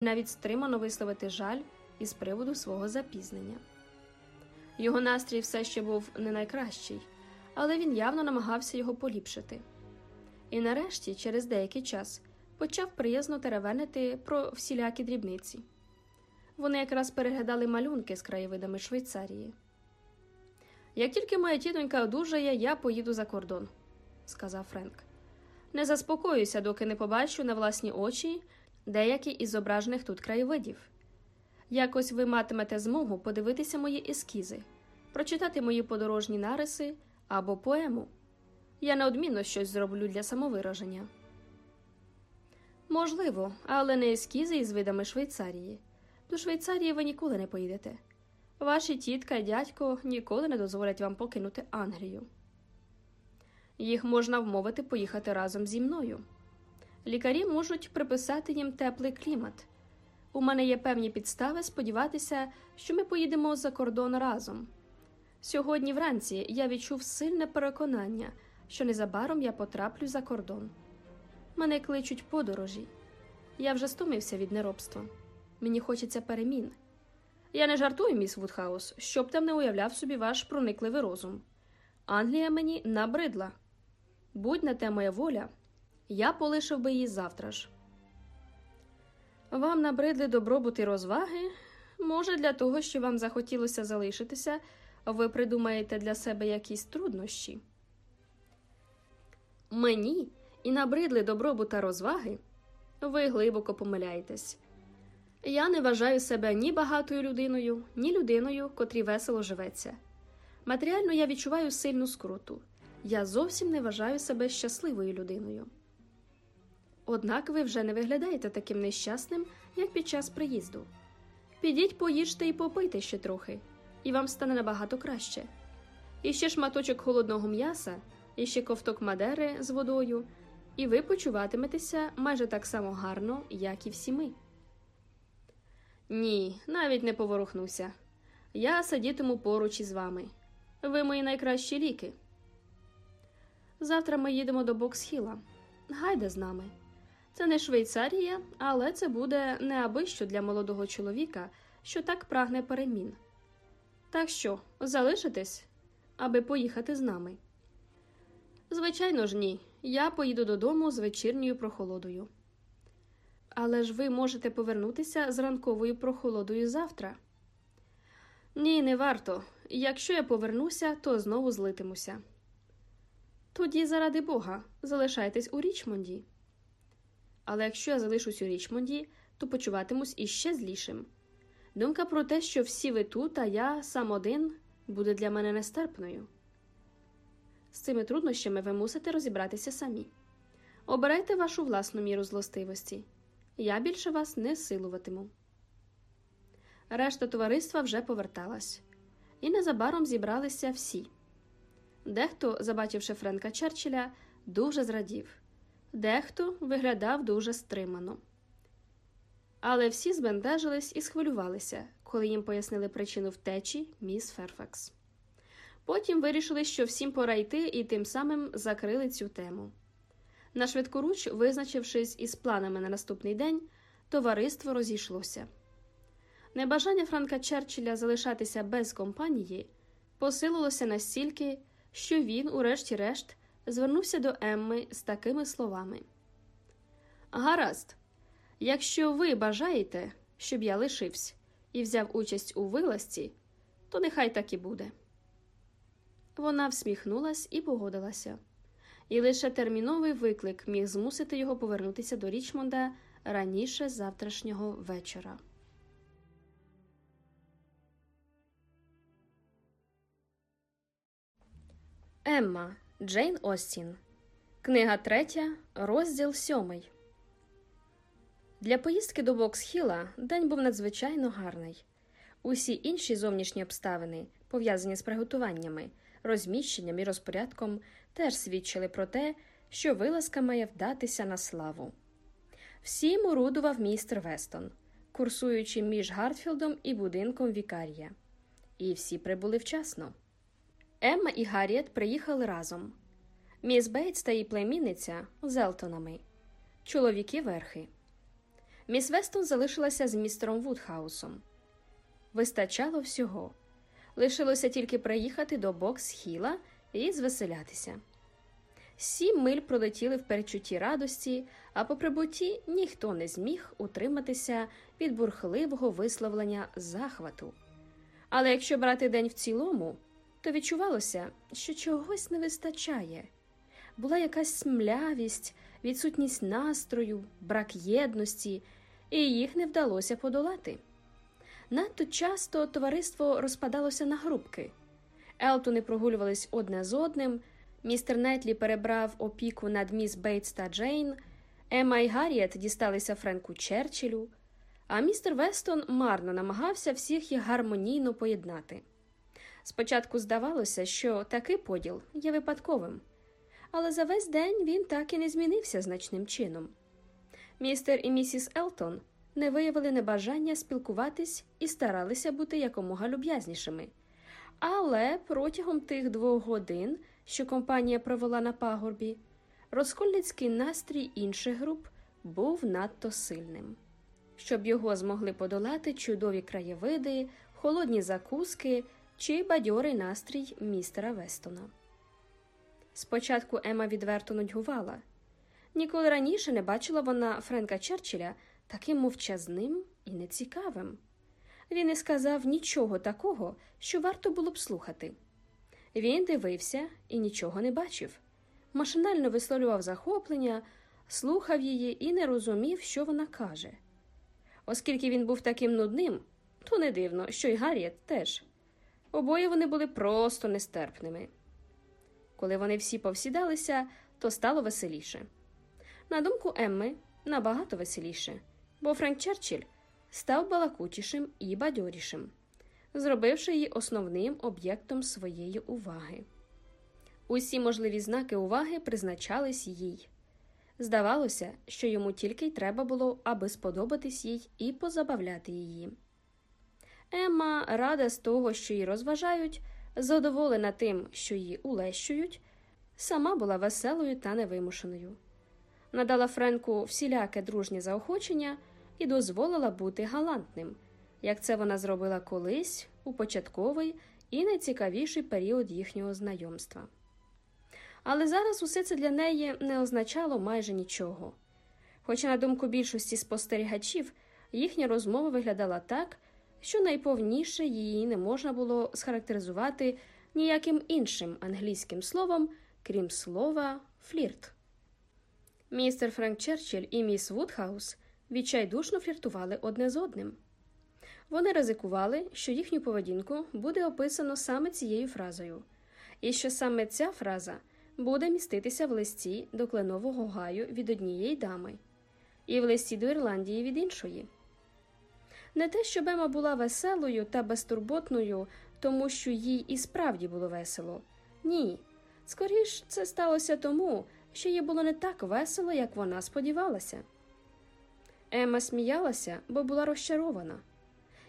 навіть стримано висловити жаль із приводу свого запізнення. Його настрій все ще був не найкращий, але він явно намагався його поліпшити. І нарешті, через деякий час, почав приязно теревенити про всілякі дрібниці. Вони якраз переглядали малюнки з краєвидами Швейцарії. Як тільки моя тітонька одужає, я поїду за кордон, сказав Френк. Не заспокоюся, доки не побачу на власні очі деякі із зображених тут краєвидів. Якось ви матимете змогу подивитися мої ескізи, прочитати мої подорожні нариси або поему. Я неодмінно щось зроблю для самовираження. Можливо, але не ескізи із видами Швейцарії. До Швейцарії ви ніколи не поїдете. Ваші тітка і дядько ніколи не дозволять вам покинути Англію. Їх можна вмовити поїхати разом зі мною. Лікарі можуть приписати їм теплий клімат. У мене є певні підстави сподіватися, що ми поїдемо за кордон разом. Сьогодні вранці я відчув сильне переконання, що незабаром я потраплю за кордон. Мене кличуть подорожі. Я вже стомився від неробства. Мені хочеться перемін. Я не жартую, міс Вудхаус, щоб там не уявляв собі ваш проникливий розум. Англія мені набридла. Будь на те моя воля, я полишив би її завтра ж. Вам набридли добробут і розваги? Може, для того, що вам захотілося залишитися, ви придумаєте для себе якісь труднощі? Мені і набридли добробут та розваги? Ви глибоко помиляєтесь. Я не вважаю себе ні багатою людиною, ні людиною, котрій весело живеться. Матеріально я відчуваю сильну скруту. Я зовсім не вважаю себе щасливою людиною. Однак ви вже не виглядаєте таким нещасним, як під час приїзду. Підіть, поїжте і попийте ще трохи, і вам стане набагато краще. І ще шматочок холодного м'яса, і ще ковток мадери з водою, і ви почуватиметеся майже так само гарно, як і всі ми. Ні, навіть не поворухнуся. Я сидітиму поруч із вами. Ви мої найкращі ліки. Завтра ми їдемо до Боксхіла. Гайде з нами. Це не Швейцарія, але це буде неабищо для молодого чоловіка, що так прагне перемін. Так що, залишитесь, аби поїхати з нами? Звичайно ж, ні. Я поїду додому з вечірньою прохолодою. Але ж ви можете повернутися з ранковою прохолодою завтра. Ні, не варто. Якщо я повернуся, то знову злитимуся. Тоді, заради Бога, залишайтесь у Річмонді. Але якщо я залишусь у Річмонді, то почуватимусь іще злішим. Думка про те, що всі ви тут, а я сам один, буде для мене нестерпною. З цими труднощами ви мусите розібратися самі. Обирайте вашу власну міру злостивості. Я більше вас не силуватиму. Решта товариства вже поверталась, і незабаром зібралися всі. Дехто, забачивши Френка Черчилля, дуже зрадів, дехто виглядав дуже стримано. Але всі збентежились і схвилювалися, коли їм пояснили причину втечі міс Ферфакс. Потім вирішили, що всім пора йти, і тим самим закрили цю тему. На швидкоруч, визначившись із планами на наступний день, товариство розійшлося. Небажання Франка Черчилля залишатися без компанії посилилося настільки, що він, урешті-решт, звернувся до Емми з такими словами: Гаразд, якщо ви бажаєте, щоб я лишився і взяв участь у вилазці, то нехай так і буде. Вона всміхнулась і погодилася і лише терміновий виклик міг змусити його повернутися до Річмонда раніше завтрашнього вечора. Емма Джейн Остін. Книга третя, розділ сьомий. Для поїздки до Боксхіла день був надзвичайно гарний. Усі інші зовнішні обставини, пов'язані з приготуваннями, розміщенням і розпорядком, теж свідчили про те, що вилазка має вдатися на славу. Всім орудував містер Вестон, курсуючи між Гартфілдом і будинком Вікарія. І всі прибули вчасно. Емма і Гарріет приїхали разом. Міс Бейтс та її племінниця з Елтонами, чоловіки верхи. Міс Вестон залишилася з містером Вудхаусом. Вистачало всього. Лишилося тільки приїхати до бокс Хіла і звеселятися. Сім миль пролетіли в перечутті радості, а по прибутті ніхто не зміг утриматися від бурхливого висловлення захвату. Але якщо брати день в цілому, то відчувалося, що чогось не вистачає. Була якась млявість, відсутність настрою, брак єдності, і їх не вдалося подолати. Надто часто товариство розпадалося на групки. Елтони прогулювались одне з одним. Містер Нетлі перебрав опіку над міс Бейтс та Джейн, Емма і Гарріет дісталися Френку Черчиллю, а містер Вестон марно намагався всіх їх гармонійно поєднати. Спочатку здавалося, що такий поділ є випадковим, але за весь день він так і не змінився значним чином. Містер і місіс Елтон не виявили небажання спілкуватись і старалися бути якомога люб'язнішими. Але протягом тих двох годин, що компанія провела на пагорбі, розкольницький настрій інших груп був надто сильним. Щоб його змогли подолати чудові краєвиди, холодні закуски чи бадьорий настрій містера Вестона. Спочатку Ема відверто нудьгувала. Ніколи раніше не бачила вона Френка Черчилля таким мовчазним і нецікавим. Він не сказав нічого такого, що варто було б слухати. Він дивився і нічого не бачив, машинально висловлював захоплення, слухав її і не розумів, що вона каже. Оскільки він був таким нудним, то не дивно, що й Гарріет теж. Обоє вони були просто нестерпними. Коли вони всі повсідалися, то стало веселіше. На думку Емми, набагато веселіше, бо Френк Черчилль став балакучішим і бадьорішим, зробивши її основним об'єктом своєї уваги. Усі можливі знаки уваги призначались їй. Здавалося, що йому тільки й треба було, аби сподобатись їй і позабавляти її. Емма, рада з того, що її розважають, задоволена тим, що її улещують, сама була веселою та невимушеною. Надала Френку всіляке дружнє заохочення і дозволила бути галантним, як це вона зробила колись у початковий і найцікавіший період їхнього знайомства. Але зараз усе це для неї не означало майже нічого. Хоча, на думку більшості спостерігачів, їхня розмова виглядала так, що найповніше її не можна було схарактеризувати ніяким іншим англійським словом, крім слова флірт. Містер Френк Черчилль і міс Вудхаус відчайдушно фліртували одне з одним. Вони ризикували, що їхню поведінку буде описано саме цією фразою, і що саме ця фраза буде міститися в листі до кленового гаю від однієї дами, і в листі до Ірландії від іншої. Не те, що Бема була веселою та безтурботною, тому що їй і справді було весело. Ні. Скоріш це сталося тому, що їй було не так весело, як вона сподівалася. Ема сміялася, бо була розчарована.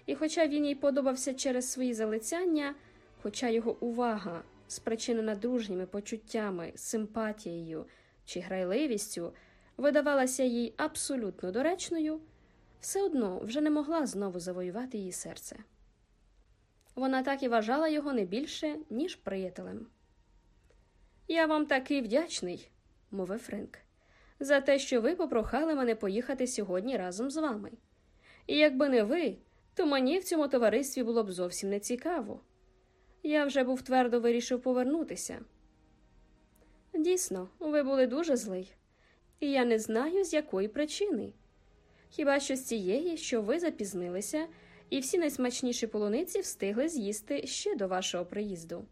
І, хоча він їй подобався через свої залицяння, хоча його увага, спричинена дружніми почуттями, симпатією чи грайливістю, видавалася їй абсолютно доречною, все одно вже не могла знову завоювати її серце. Вона так і вважала його не більше, ніж приятелем. Я вам такий вдячний, мовив Френк за те, що ви попрохали мене поїхати сьогодні разом з вами. І якби не ви, то мені в цьому товаристві було б зовсім не цікаво. Я вже був твердо вирішив повернутися. Дійсно, ви були дуже злий, і я не знаю, з якої причини. Хіба що з цієї, що ви запізнилися, і всі найсмачніші полуниці встигли з'їсти ще до вашого приїзду.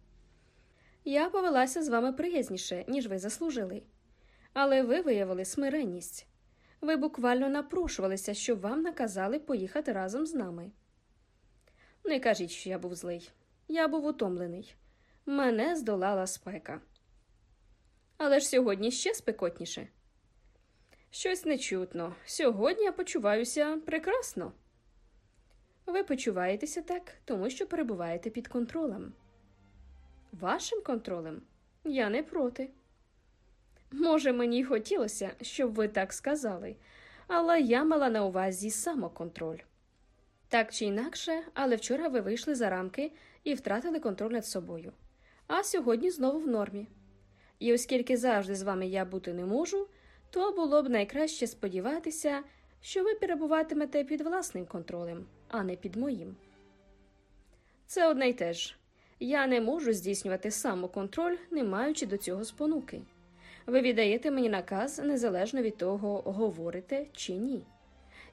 Я повелася з вами приязніше, ніж ви заслужили але ви виявили смиренність. Ви буквально напрушувалися, щоб вам наказали поїхати разом з нами. Не кажіть, що я був злий. Я був утомлений. Мене здолала спека. Але ж сьогодні ще спекотніше. Щось нечутно. Сьогодні я почуваюся прекрасно. Ви почуваєтеся так, тому що перебуваєте під контролем. Вашим контролем я не проти. Може, мені хотілося, щоб ви так сказали, але я мала на увазі самоконтроль. Так чи інакше, але вчора ви вийшли за рамки і втратили контроль над собою, а сьогодні знову в нормі. І оскільки завжди з вами я бути не можу, то було б найкраще сподіватися, що ви перебуватимете під власним контролем, а не під моїм. Це одне й те ж. Я не можу здійснювати самоконтроль, не маючи до цього спонуки. Ви віддаєте мені наказ незалежно від того, говорите чи ні.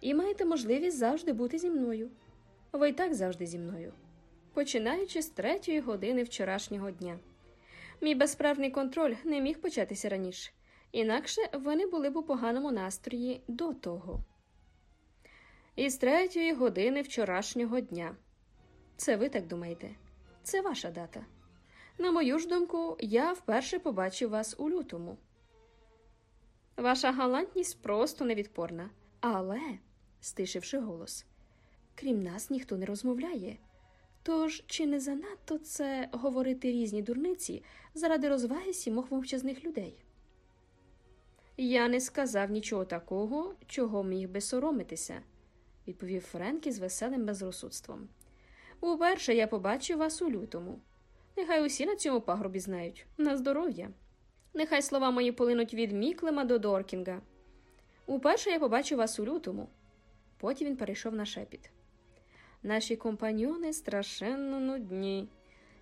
І маєте можливість завжди бути зі мною. Ви й так завжди зі мною. Починаючи з третьої години вчорашнього дня. Мій безправний контроль не міг початися раніше, інакше вони були б у поганому настрої до того. Із третьої години вчорашнього дня. Це ви так думаєте? Це ваша дата. На мою ж думку, я вперше побачив вас у лютому. Ваша галантність просто невідпорна. Але, стишивши голос, крім нас ніхто не розмовляє. Тож чи не занадто це говорити різні дурниці заради розваги сімох мовчазних людей? Я не сказав нічого такого, чого міг би соромитися, відповів Френкі з веселим безрозсудством. Уперше я побачив вас у лютому. Нехай усі на цьому пагробі знають на здоров'я. Нехай слова мої полинуть від Міклема до Доркінга. Уперше я побачив вас у лютому. Потім він перейшов на шепіт. Наші компаньони страшенно нудні.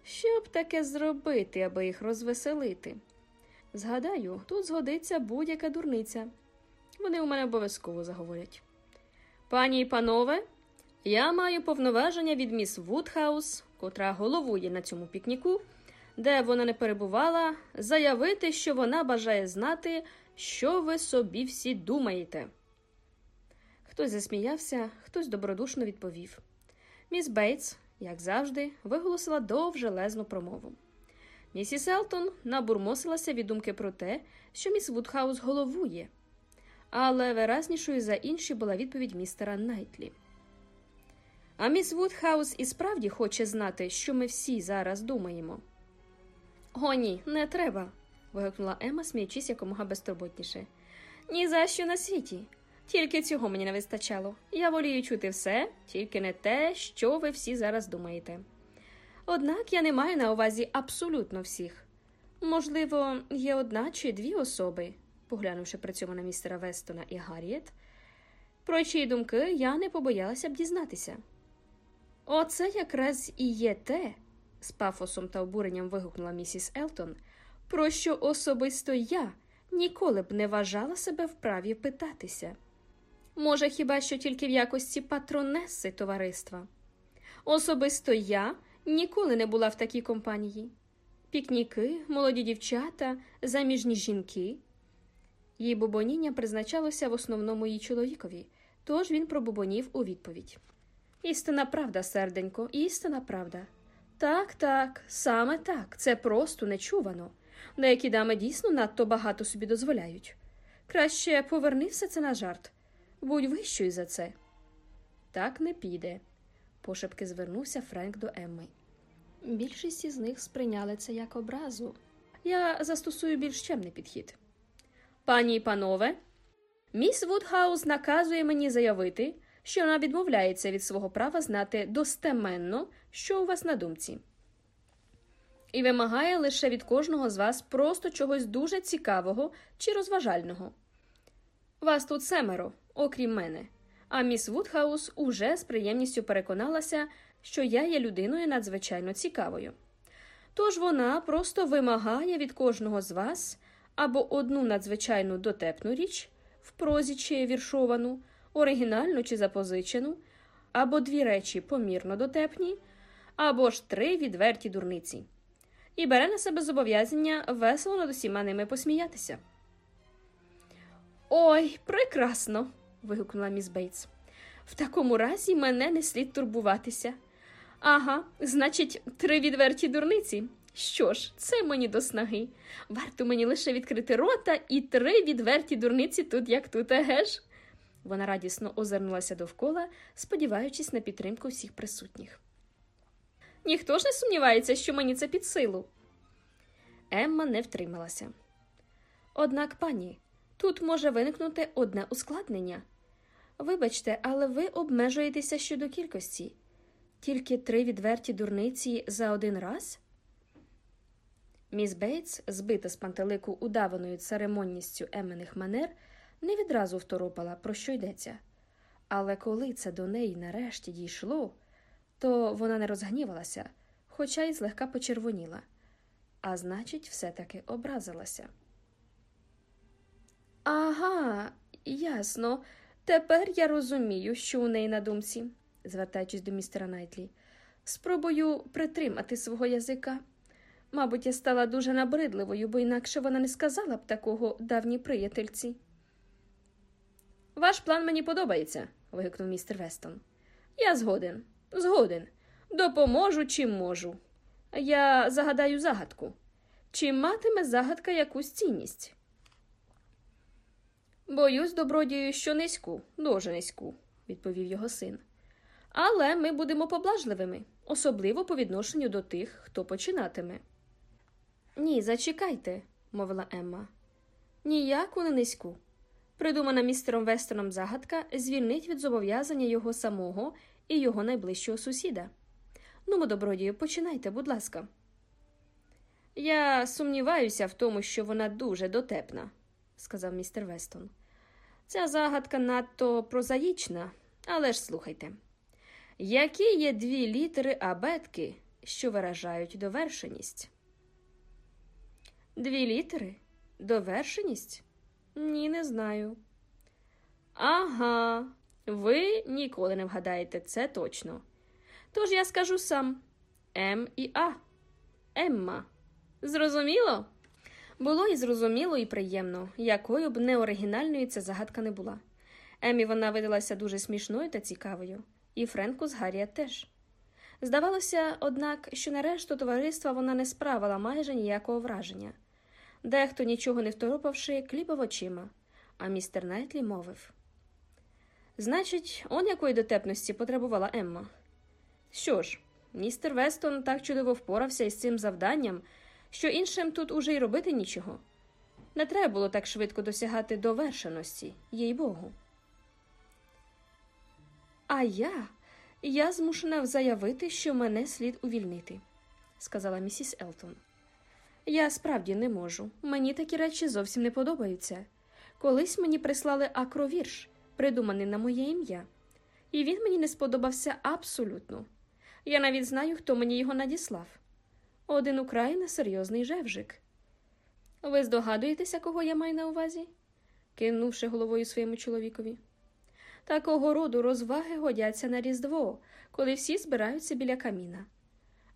Що б таке зробити, аби їх розвеселити? Згадаю, тут згодиться будь-яка дурниця. Вони у мене обов'язково заговорять. Пані і панове, я маю повноваження від міс Вудхаус, котра головує на цьому пікніку, де вона не перебувала, заявити, що вона бажає знати, що ви собі всі думаєте. Хтось засміявся, хтось добродушно відповів. Міс Бейтс, як завжди, виголосила довжелезну промову. Місіс Елтон набурмосилася від думки про те, що міс Вудхаус головує, але виразнішою за інші була відповідь містера Найтлі. А міс Вудхаус і справді хоче знати, що ми всі зараз думаємо. О, ні, не треба. вигукнула Ема, сміючись якомога безтурботніше. Ні за що на світі. Тільки цього мені не вистачало. Я волію чути все, тільки не те, що ви всі зараз думаєте. Однак я не маю на увазі абсолютно всіх. Можливо, є одна чи дві особи, поглянувши при цьому на містера Вестона і Гарріет, про чиї думки я не побоялася б дізнатися. Оце якраз і є те, з пафосом та обуренням вигукнула місіс Елтон, про що особисто я ніколи б не вважала себе вправі питатися. Може, хіба що тільки в якості патронеси товариства. Особисто я ніколи не була в такій компанії. Пікніки, молоді дівчата, заміжні жінки. Її бубоніння призначалося в основному її чоловікові, тож він пробубонів у відповідь. Істина правда, серденько, істина правда. Так, так, саме так, це просто нечувано. Деякі дами дійсно надто багато собі дозволяють. Краще поверни все це на жарт. Будь вищою за це. Так не піде, пошепки звернувся Френк до Емми. Більшість із них сприйняли це як образу. Я застосую більш чемний підхід. Пані і панове, міс Вудхаус наказує мені заявити, що вона відмовляється від свого права знати достеменно, що у вас на думці, і вимагає лише від кожного з вас просто чогось дуже цікавого чи розважального. Вас тут семеро, окрім мене, а міс Вудхаус уже з приємністю переконалася, що я є людиною надзвичайно цікавою. Тож вона просто вимагає від кожного з вас або одну надзвичайно дотепну річ в прозі чи віршовану, оригінальну чи запозичену, або дві речі помірно дотепні, або ж три відверті дурниці, і бере на себе зобов'язання весело над усіма ними посміятися. Ой, прекрасно. Вигукнула міс Бейтс. В такому разі мене не слід турбуватися. Ага, значить, три відверті дурниці. Що ж, це мені до снаги. Варто мені лише відкрити рота і три відверті дурниці тут, як тут, еге ж?» Вона радісно озирнулася довкола, сподіваючись на підтримку всіх присутніх. Ніхто ж не сумнівається, що мені це під силу. Емма не втрималася. Однак, пані, тут може виникнути одне ускладнення, Вибачте, але ви обмежуєтеся щодо кількості. Тільки три відверті дурниці за один раз? Міс Бейтс, збита з пантелику удаваною церемонністю емених манер, не відразу второпала, про що йдеться. Але коли це до неї нарешті дійшло, то вона не розгнівалася, хоча й злегка почервоніла, а значить, все-таки образилася. Ага, ясно. Тепер я розумію, що у неї на думці, звертаючись до містера Найтлі. Спробую притримати свого язика. Мабуть, я стала дуже набридливою, бо інакше вона не сказала б такого давній приятельці. Ваш план мені подобається, вигукнув містер Вестон. Я згоден, згоден. Допоможу, чим можу. Я загадаю загадку. Чи матиме загадка якусь цінність? Боюсь, добродію, що низьку, дуже низьку, відповів його син. Але ми будемо поблажливими, особливо по відношенню до тих, хто починатиме. Ні, зачекайте, мовила Емма. Ніяку не низьку. Придумана містером Вестоном загадка звільнить від зобов'язання його самого і його найближчого сусіда. Ну, добродію, починайте, будь ласка. Я сумніваюся в тому, що вона дуже дотепна, сказав містер Вестон. Ця загадка надто прозаїчна, але ж слухайте. Які є дві літери абетки, що виражають довершеність? Дві літери? Довершеність? Ні, не знаю. Ага, ви ніколи не вгадаєте це точно. Тож я скажу сам М і А. Емма. Зрозуміло? Було і зрозуміло, і приємно, якою б неоригінальною ця загадка не була. Емі вона видалася дуже смішною та цікавою, і Френку з Гаррія теж. Здавалося, однак, що на решту товариства вона не справила майже ніякого враження. Дехто, нічого не второпавши, кліпав очима, а містер Найтлі мовив Значить, он якої дотепності потребувала Емма. Що ж, містер Вестон так чудово впорався із цим завданням що іншим тут уже й робити нічого. Не треба було так швидко досягати довершеності, їй Богу. А я Я змушена заявити, що мене слід увільнити, сказала місіс Елтон. Я справді не можу. Мені такі речі зовсім не подобаються. Колись мені прислали акровірш, придуманий на моє ім'я, і він мені не сподобався абсолютно. Я навіть знаю, хто мені його надіслав один украй несерйозний жевжик. Ви здогадуєтеся, кого я маю на увазі? кинувши головою своєму чоловікові. Такого роду розваги годяться на Різдво, коли всі збираються біля каміна.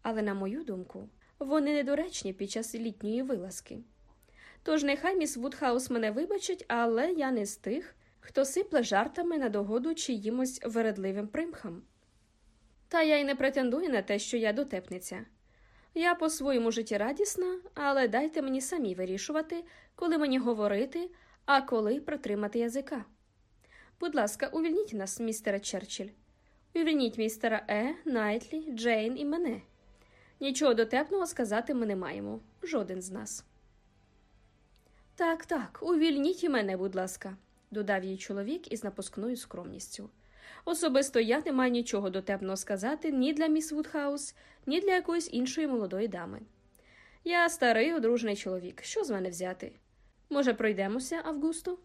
Але, на мою думку, вони недоречні під час літньої вилазки. Тож нехай міс Вудхаус мене вибачить, але я не з тих, хто сипле жартами на догоду чиїмось вередливим примхам. Та я й не претендую на те, що я дотепниця. Я по своєму житті радісна, але дайте мені самі вирішувати, коли мені говорити, а коли притримати язика. Будь ласка, увільніть нас, містере Черчилль. Увільніть містера Е, Найтлі, Джейн і мене. Нічого дотепного сказати ми не маємо, жоден з нас. Так, так, увільніть і мене, будь ласка, додав їй чоловік із напускною скромністю. Особисто я не маю нічого дотепного сказати ні для міс Вудхаус, ні для якоїсь іншої молодої дами. Я старий одружений чоловік. Що з мене взяти? Може, пройдемося, Августу?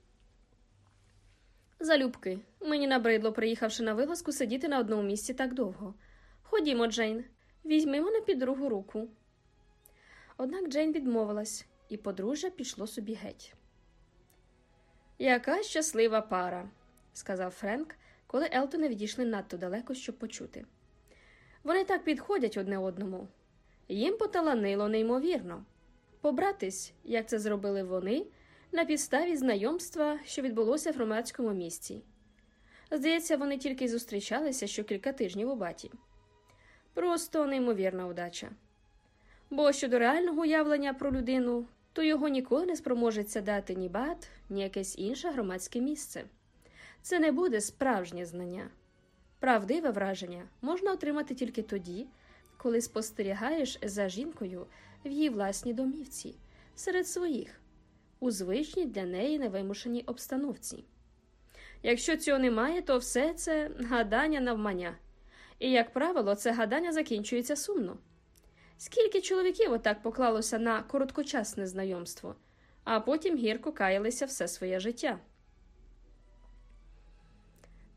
Залюбки, мені набридло, приїхавши на вилазку, сидіти на одному місці так довго. Ходімо, Джейн, візьми мене під другу руку. Однак Джейн відмовилась, і подружжя пішло собі геть. Яка щаслива пара, сказав Френк, коли Елтони відійшли надто далеко, щоб почути. Вони так підходять одне одному. Їм поталанило неймовірно. Побратись, як це зробили вони, на підставі знайомства, що відбулося в громадському місці. Здається, вони тільки зустрічалися що кілька тижнів у баті. Просто неймовірна удача. Бо щодо реального уявлення про людину, то його ніколи не спроможеться дати ні бат, ні якесь інше громадське місце. Це не буде справжнє знання. Правдиве враження можна отримати тільки тоді, коли спостерігаєш за жінкою в її власній домівці, серед своїх, у звичній для неї невимушеній обстановці. Якщо цього немає, то все це гадання навмання. І, як правило, це гадання закінчується сумно. Скільки чоловіків отак поклалося на короткочасне знайомство, а потім гірко каялися все своє життя.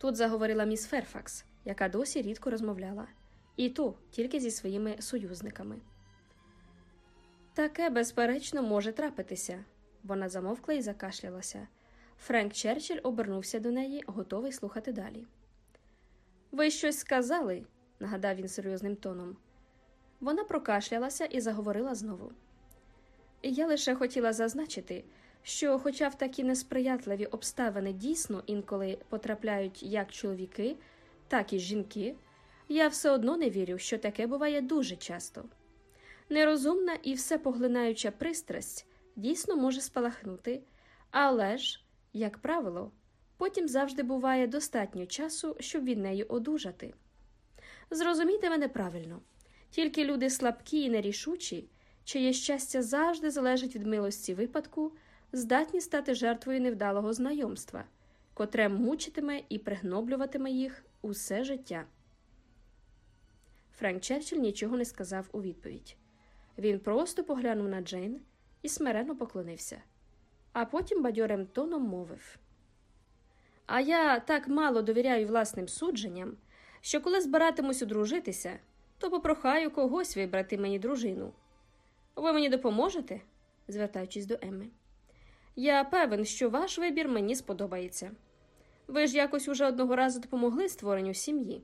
Тут заговорила міс Ферфакс, яка досі рідко розмовляла, і то тільки зі своїми союзниками. Таке, безперечно, може трапитися. Вона замовкла і закашлялася. Френк Черчилль обернувся до неї, готовий слухати далі. Ви щось сказали, нагадав він серйозним тоном. Вона прокашлялася і заговорила знову. Я лише хотіла зазначити, що, хоча в такі несприятливі обставини дійсно інколи потрапляють як чоловіки, так і жінки, я все одно не вірю, що таке буває дуже часто. Нерозумна і всепоглинаюча пристрасть дійсно може спалахнути, але ж, як правило, потім завжди буває достатньо часу, щоб від неї одужати. Зрозумійте мене правильно, тільки люди слабкі і нерішучі, чиє щастя завжди залежить від милості випадку, здатні стати жертвою невдалого знайомства, котре мучитиме і пригноблюватиме їх усе життя. Френк Черчилль нічого не сказав у відповідь. Він просто поглянув на Джейн і смиренно поклонився, а потім бадьорим тоном мовив. А я так мало довіряю власним судженням, що коли збиратимусь одружитися, то попрохаю когось вибрати мені дружину. Ви мені допоможете? звертаючись до Емми. Я певен, що ваш вибір мені сподобається. Ви ж якось уже одного разу допомогли створенню сім'ї,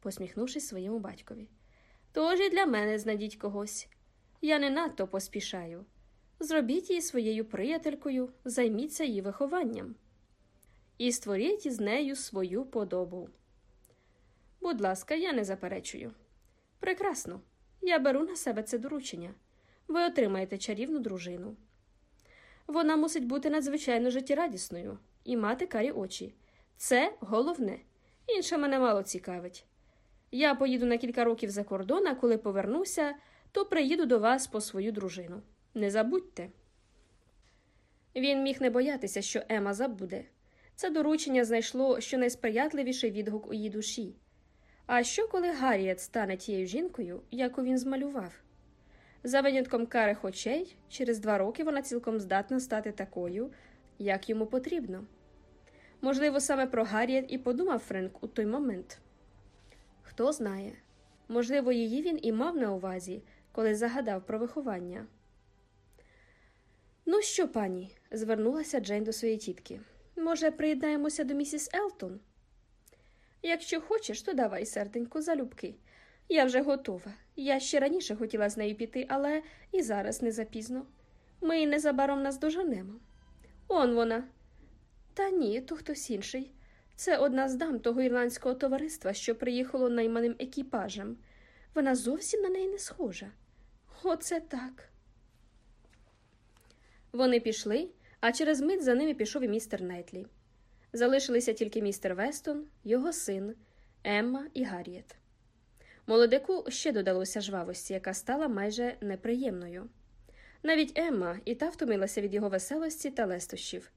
посміхнувшись своєму батькові. Тож і для мене знайдіть когось. Я не надто поспішаю. Зробіть її своєю приятелькою, займіться її вихованням і створіть із нею свою подобу. Будь ласка, я не заперечую. Прекрасно, я беру на себе це доручення. Ви отримаєте чарівну дружину. Вона мусить бути надзвичайно життєрадісною і мати карі очі. Це головне. Інше мене мало цікавить. Я поїду на кілька років за кордон, а коли повернуся, то приїду до вас по свою дружину. Не забудьте. Він міг не боятися, що Ема забуде. Це доручення знайшло щонайсприятливіший відгук у її душі. А що, коли Гарріет стане тією жінкою, яку він змалював? За винятком карих очей, через два роки вона цілком здатна стати такою, як йому потрібно. Можливо, саме про Гарріет і подумав Френк у той момент. Хто знає, можливо, її він і мав на увазі, коли загадав про виховання. Ну що, пані? звернулася Джейн до своєї тітки. Може, приєднаємося до місіс Елтон? Якщо хочеш, то давай, серденько, залюбки. Я вже готова. Я ще раніше хотіла з нею піти, але і зараз не запізно. Ми незабаром нас доженемо. Он вона. Та ні, то хтось інший. Це одна з дам того ірландського товариства, що приїхало найманим екіпажем. Вона зовсім на неї не схожа. Оце так. Вони пішли, а через мить за ними пішов і містер Найтлі. Залишилися тільки містер Вестон, його син, Емма і Гарріет. Молодику ще додалося жвавості, яка стала майже неприємною. Навіть Емма і та втомилася від його веселості та лестощів.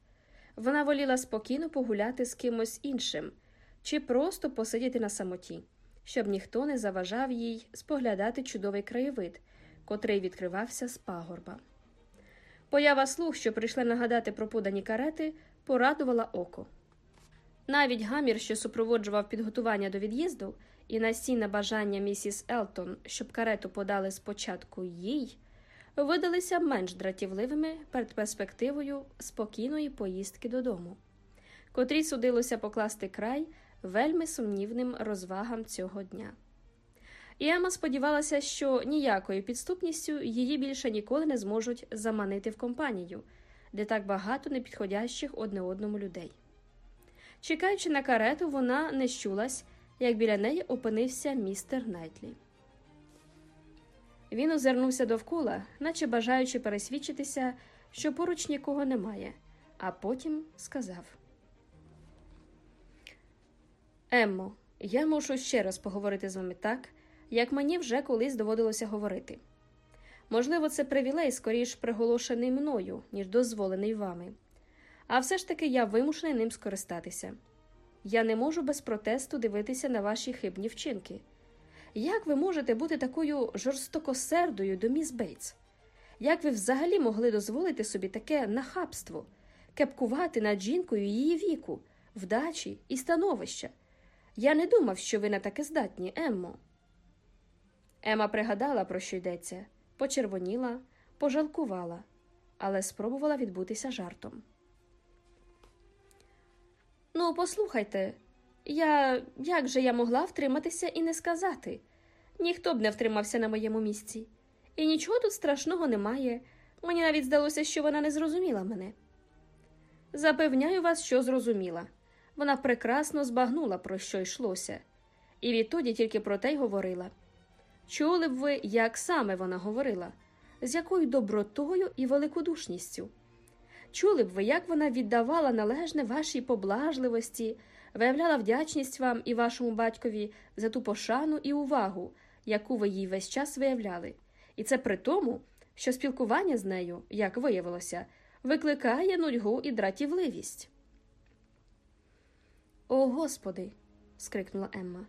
Вона воліла спокійно погуляти з кимось іншим чи просто посидіти на самоті, щоб ніхто не заважав їй споглядати чудовий краєвид, котрий відкривався з пагорба. Поява слуг, що прийшли нагадати про подані карети, порадувала око. Навіть гамір, що супроводжував підготування до від'їзду, і настійне бажання місіс Елтон, щоб карету подали спочатку їй, видалися менш дратівливими перед перспективою спокійної поїздки додому, котрій судилося покласти край вельми сумнівним розвагам цього дня. І Ема сподівалася, що ніякою підступністю її більше ніколи не зможуть заманити в компанію, де так багато непідходящих одне одному людей. Чекаючи на карету, вона не щулась, як біля неї опинився містер Найтлі. Він озирнувся довкола, наче бажаючи пересвідчитися, що поруч нікого немає, а потім сказав: Еммо, я мушу ще раз поговорити з вами так, як мені вже колись доводилося говорити. Можливо, це привілей скоріш приголошений мною, ніж дозволений вами. А все ж таки я вимушений ним скористатися. Я не можу без протесту дивитися на ваші хибні вчинки. Як ви можете бути такою жорстокосердою до міс Бейтс? Як ви взагалі могли дозволити собі таке нахабство, кепкувати над жінкою її віку, вдачі і становища? Я не думав, що ви на таке здатні, Еммо. Ема пригадала, про що йдеться, почервоніла, пожалкувала, але спробувала відбутися жартом. Ну, послухайте, я як же я могла втриматися і не сказати? Ніхто б не втримався на моєму місці. І нічого тут страшного немає. Мені навіть здалося, що вона не зрозуміла мене. Запевняю вас, що зрозуміла. Вона прекрасно збагнула, про що йшлося, і відтоді тільки про те й говорила. Чули б ви, як саме вона говорила, з якою добротою і великодушністю. Чули б ви, як вона віддавала належне вашій поблажливості, виявляла вдячність вам і вашому батькові за ту пошану і увагу, яку ви їй весь час виявляли, і це при тому, що спілкування з нею, як виявилося, викликає нудьгу і дратівливість. О Господи. скрикнула Емма.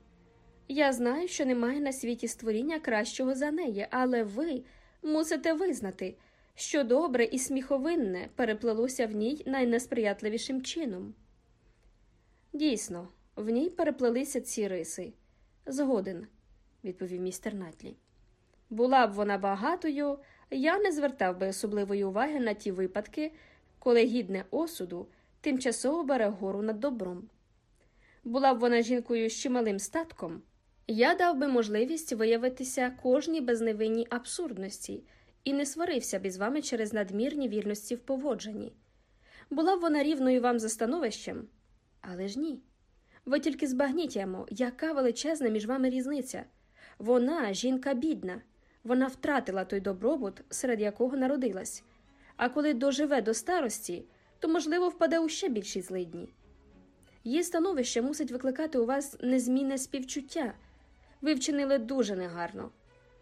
Я знаю, що немає на світі створіння кращого за неї, але ви мусите визнати, що добре і сміховинне переплелося в ній найнесприятливішим чином. Дійсно, в ній переплелися ці риси. Згоден, відповів містер Натлі. Була б вона багатою, я не звертав би особливої уваги на ті випадки, коли гідне осуду тимчасово бере гору над добром. Була б вона жінкою з чималим статком, я дав би можливість виявитися кожній безневинній абсурдності і не сварився б із вами через надмірні вільності в поводженні. Була б вона рівною вам за становищем, але ж ні. Ви тільки збагніть йому, яка величезна між вами різниця. Вона жінка бідна, вона втратила той добробут, серед якого народилась, а коли доживе до старості, то, можливо, впаде у ще більші злидні. Її становище мусить викликати у вас незмінне співчуття. Ви вчинили дуже негарно.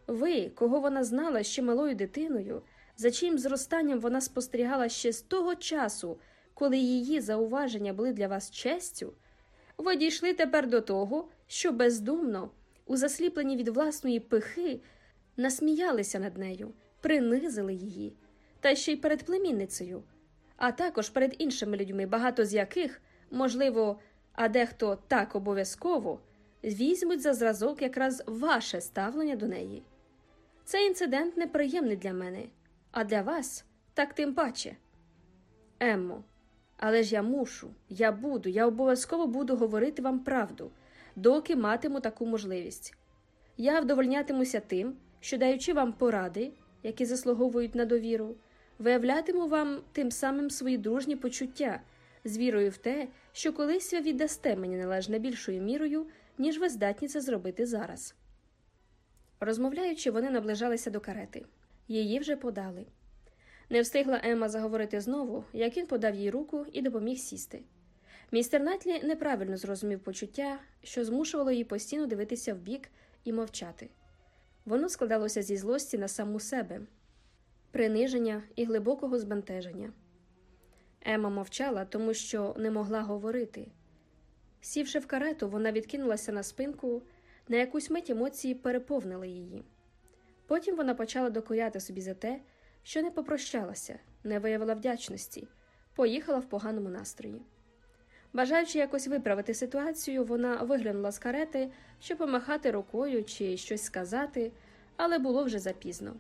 Ви, кого вона знала ще малою дитиною, за чим зростанням вона спостерігала ще з того часу, коли її зауваження були для вас честю, ви дійшли тепер до того, що бездумно, у засліпленні від власної пихи, насміялися над нею, принизили її, та ще й перед племінницею, а також перед іншими людьми, багато з яких, можливо, а дехто так обов'язково, візьмуть за зразок якраз ваше ставлення до неї. Цей інцидент неприємний для мене, а для вас так тим паче. Еммо, але ж я мушу, я буду, я обов'язково буду говорити вам правду, доки матиму таку можливість. Я вдовольнятимуся тим, що, даючи вам поради, які заслуговують на довіру, виявлятиму вам тим самим свої дружні почуття, з вірою в те, що колись ви віддасте мені належне більшою мірою, ніж ви здатні це зробити зараз. Розмовляючи, вони наближалися до карети. Її вже подали. Не встигла Емма заговорити знову, як він подав їй руку і допоміг сісти. Містер Натлі неправильно зрозумів почуття, що змушувало її постійно дивитися вбік і мовчати. Воно складалося зі злості на саму себе, приниження і глибокого збентеження. Ема мовчала, тому що не могла говорити. Сівши в карету, вона відкинулася на спинку, на якусь мить емоції переповнили її. Потім вона почала докоряти собі за те, що не попрощалася, не виявила вдячності, поїхала в поганому настрої. Бажаючи якось виправити ситуацію, вона виглянула з карети, щоб помахати рукою чи щось сказати, але було вже запізно.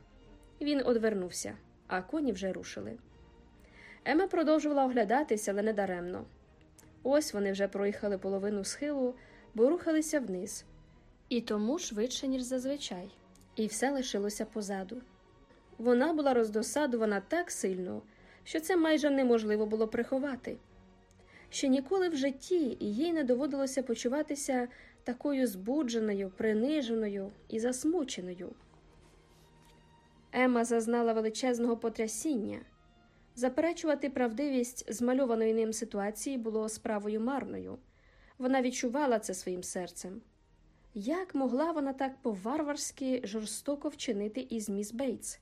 Він одвернувся, а коні вже рушили. Ема продовжувала оглядатися, але недаремно. Ось вони вже проїхали половину схилу, бо рухалися вниз, і тому швидше, ніж зазвичай, і все лишилося позаду. Вона була роздосадувана так сильно, що це майже неможливо було приховати. Ще ніколи в житті їй не доводилося почуватися такою збудженою, приниженою і засмученою. Ема зазнала величезного потрясіння. Заперечувати правдивість змальованої ним ситуації було справою марною. Вона відчувала це своїм серцем. Як могла вона так по-варварськи жорстоко вчинити із міс Бейтс?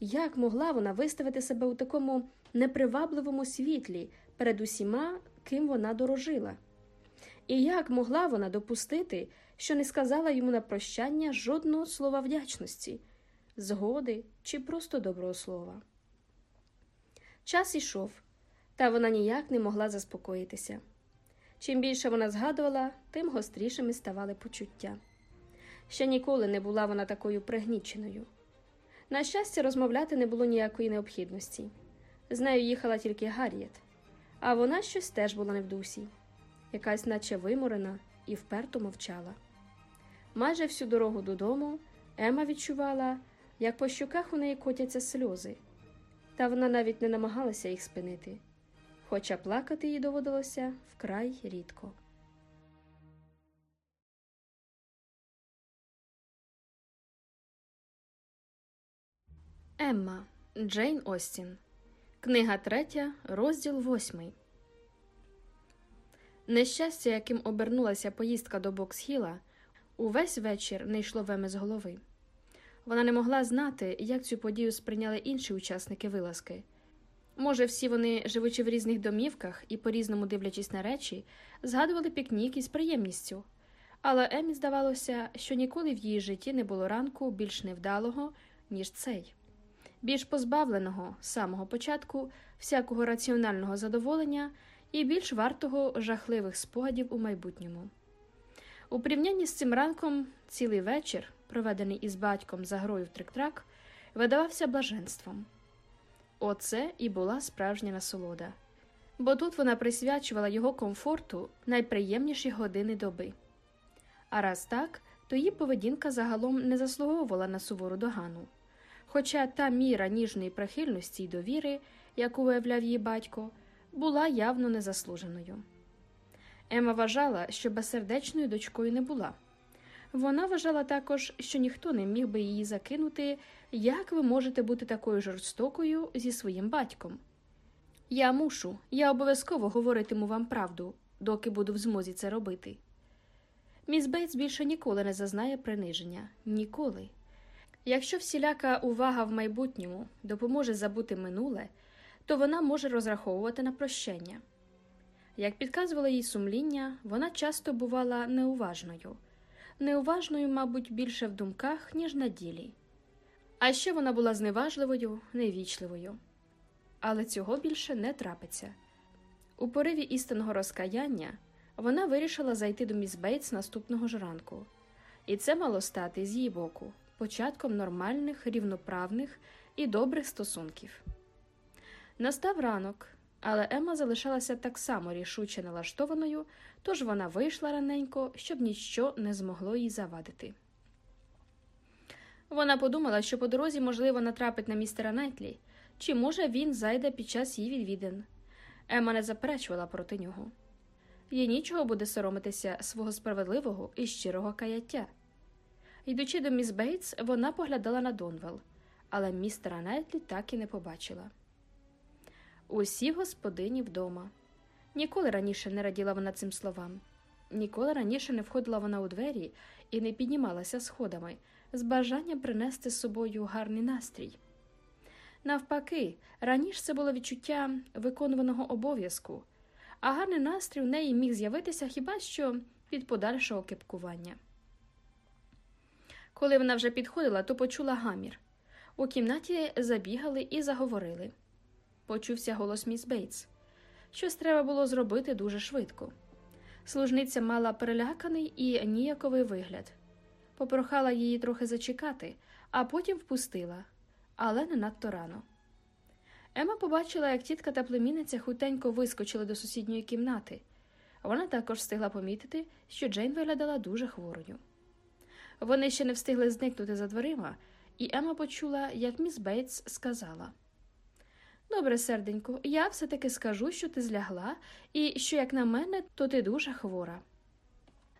Як могла вона виставити себе у такому непривабливому світлі перед усіма, ким вона дорожила. І як могла вона допустити, що не сказала йому на прощання жодного слова вдячності, згоди чи просто доброго слова? Час ішов, та вона ніяк не могла заспокоїтися. Чим більше вона згадувала, тим гострішими ставали почуття. Ще ніколи не була вона такою пригніченою. На щастя, розмовляти не було ніякої необхідності. З нею їхала тільки Гарріет, а вона щось теж була не в дусі, якась, наче виморена, і вперто мовчала. Майже всю дорогу додому Ема відчувала, як по щоках у неї котяться сльози, та вона навіть не намагалася їх спинити, хоча плакати їй доводилося вкрай рідко. Емма Джейн Остін. Книга третя, розділ восьмий. Нещастя, яким обернулася поїздка до Боксхіла, увесь вечір не йшло веми з голови. Вона не могла знати, як цю подію сприйняли інші учасники вилазки. Може, всі вони, живучи в різних домівках і по різному дивлячись на речі, згадували пікнік із приємністю. Але Емі здавалося, що ніколи в її житті не було ранку більш невдалого, ніж цей більш позбавленого з самого початку всякого раціонального задоволення і більш вартого жахливих спогадів у майбутньому. У порівнянні з цим ранком цілий вечір, проведений із батьком за грою в трик-трак, видавався блаженством. Оце і була справжня насолода, бо тут вона присвячувала його комфорту найприємніші години доби. А раз так, то її поведінка загалом не заслуговувала на сувору догану. Хоча та міра ніжної прихильності й довіри, яку виявляв її батько, була явно незаслуженою. Ема вважала, що безсердечною дочкою не була. Вона вважала також, що ніхто не міг би її закинути, як ви можете бути такою жорстокою зі своїм батьком. Я мушу, я обов'язково говоритиму вам правду, доки буду в змозі це робити. Міс Бейтс більше ніколи не зазнає приниження. Ніколи. Якщо всіляка увага в майбутньому допоможе забути минуле, то вона може розраховувати на прощення. Як підказувало їй сумління, вона часто бувала неуважною, неуважною, мабуть, більше в думках, ніж на ділі. А ще вона була зневажливою, невічливою. Але цього більше не трапиться. У пориві істинного розкаяння вона вирішила зайти до міс Бейтс наступного ж ранку, і це мало стати з її боку початком нормальних, рівноправних і добрих стосунків. Настав ранок, але Емма залишалася так само рішуче налаштованою, тож вона вийшла раненько, щоб ніщо не змогло їй завадити. Вона подумала, що по дорозі, можливо, натрапить на містера Найтлі, чи, може, він зайде під час її відвідин. Ема не заперечувала проти нього. Їй нічого буде соромитися свого справедливого і щирого каяття. Йдучи до міс Бейтс, вона поглядала на Донвелл, але містера Найтлі так і не побачила. Усі господині вдома. Ніколи раніше не раділа вона цим словам, ніколи раніше не входила вона у двері і не піднімалася сходами з бажанням принести з собою гарний настрій. Навпаки, раніше це було відчуття виконуваного обов'язку, а гарний настрій у неї міг з'явитися хіба що від подальшого кепкування. Коли вона вже підходила, то почула гамір. У кімнаті забігали і заговорили. Почувся голос міс Бейтс. Щось треба було зробити дуже швидко. Служниця мала переляканий і ніяковий вигляд. Попрохала її трохи зачекати, а потім впустила, але не надто рано. Ема побачила, як тітка та племінниця хутенько вискочили до сусідньої кімнати. Вона також встигла помітити, що Джейн виглядала дуже хворою. Вони ще не встигли зникнути за дверима, і Ема почула, як міс Бейтс сказала Добре, серденько, я все таки скажу, що ти злягла, і що, як на мене, то ти дуже хвора.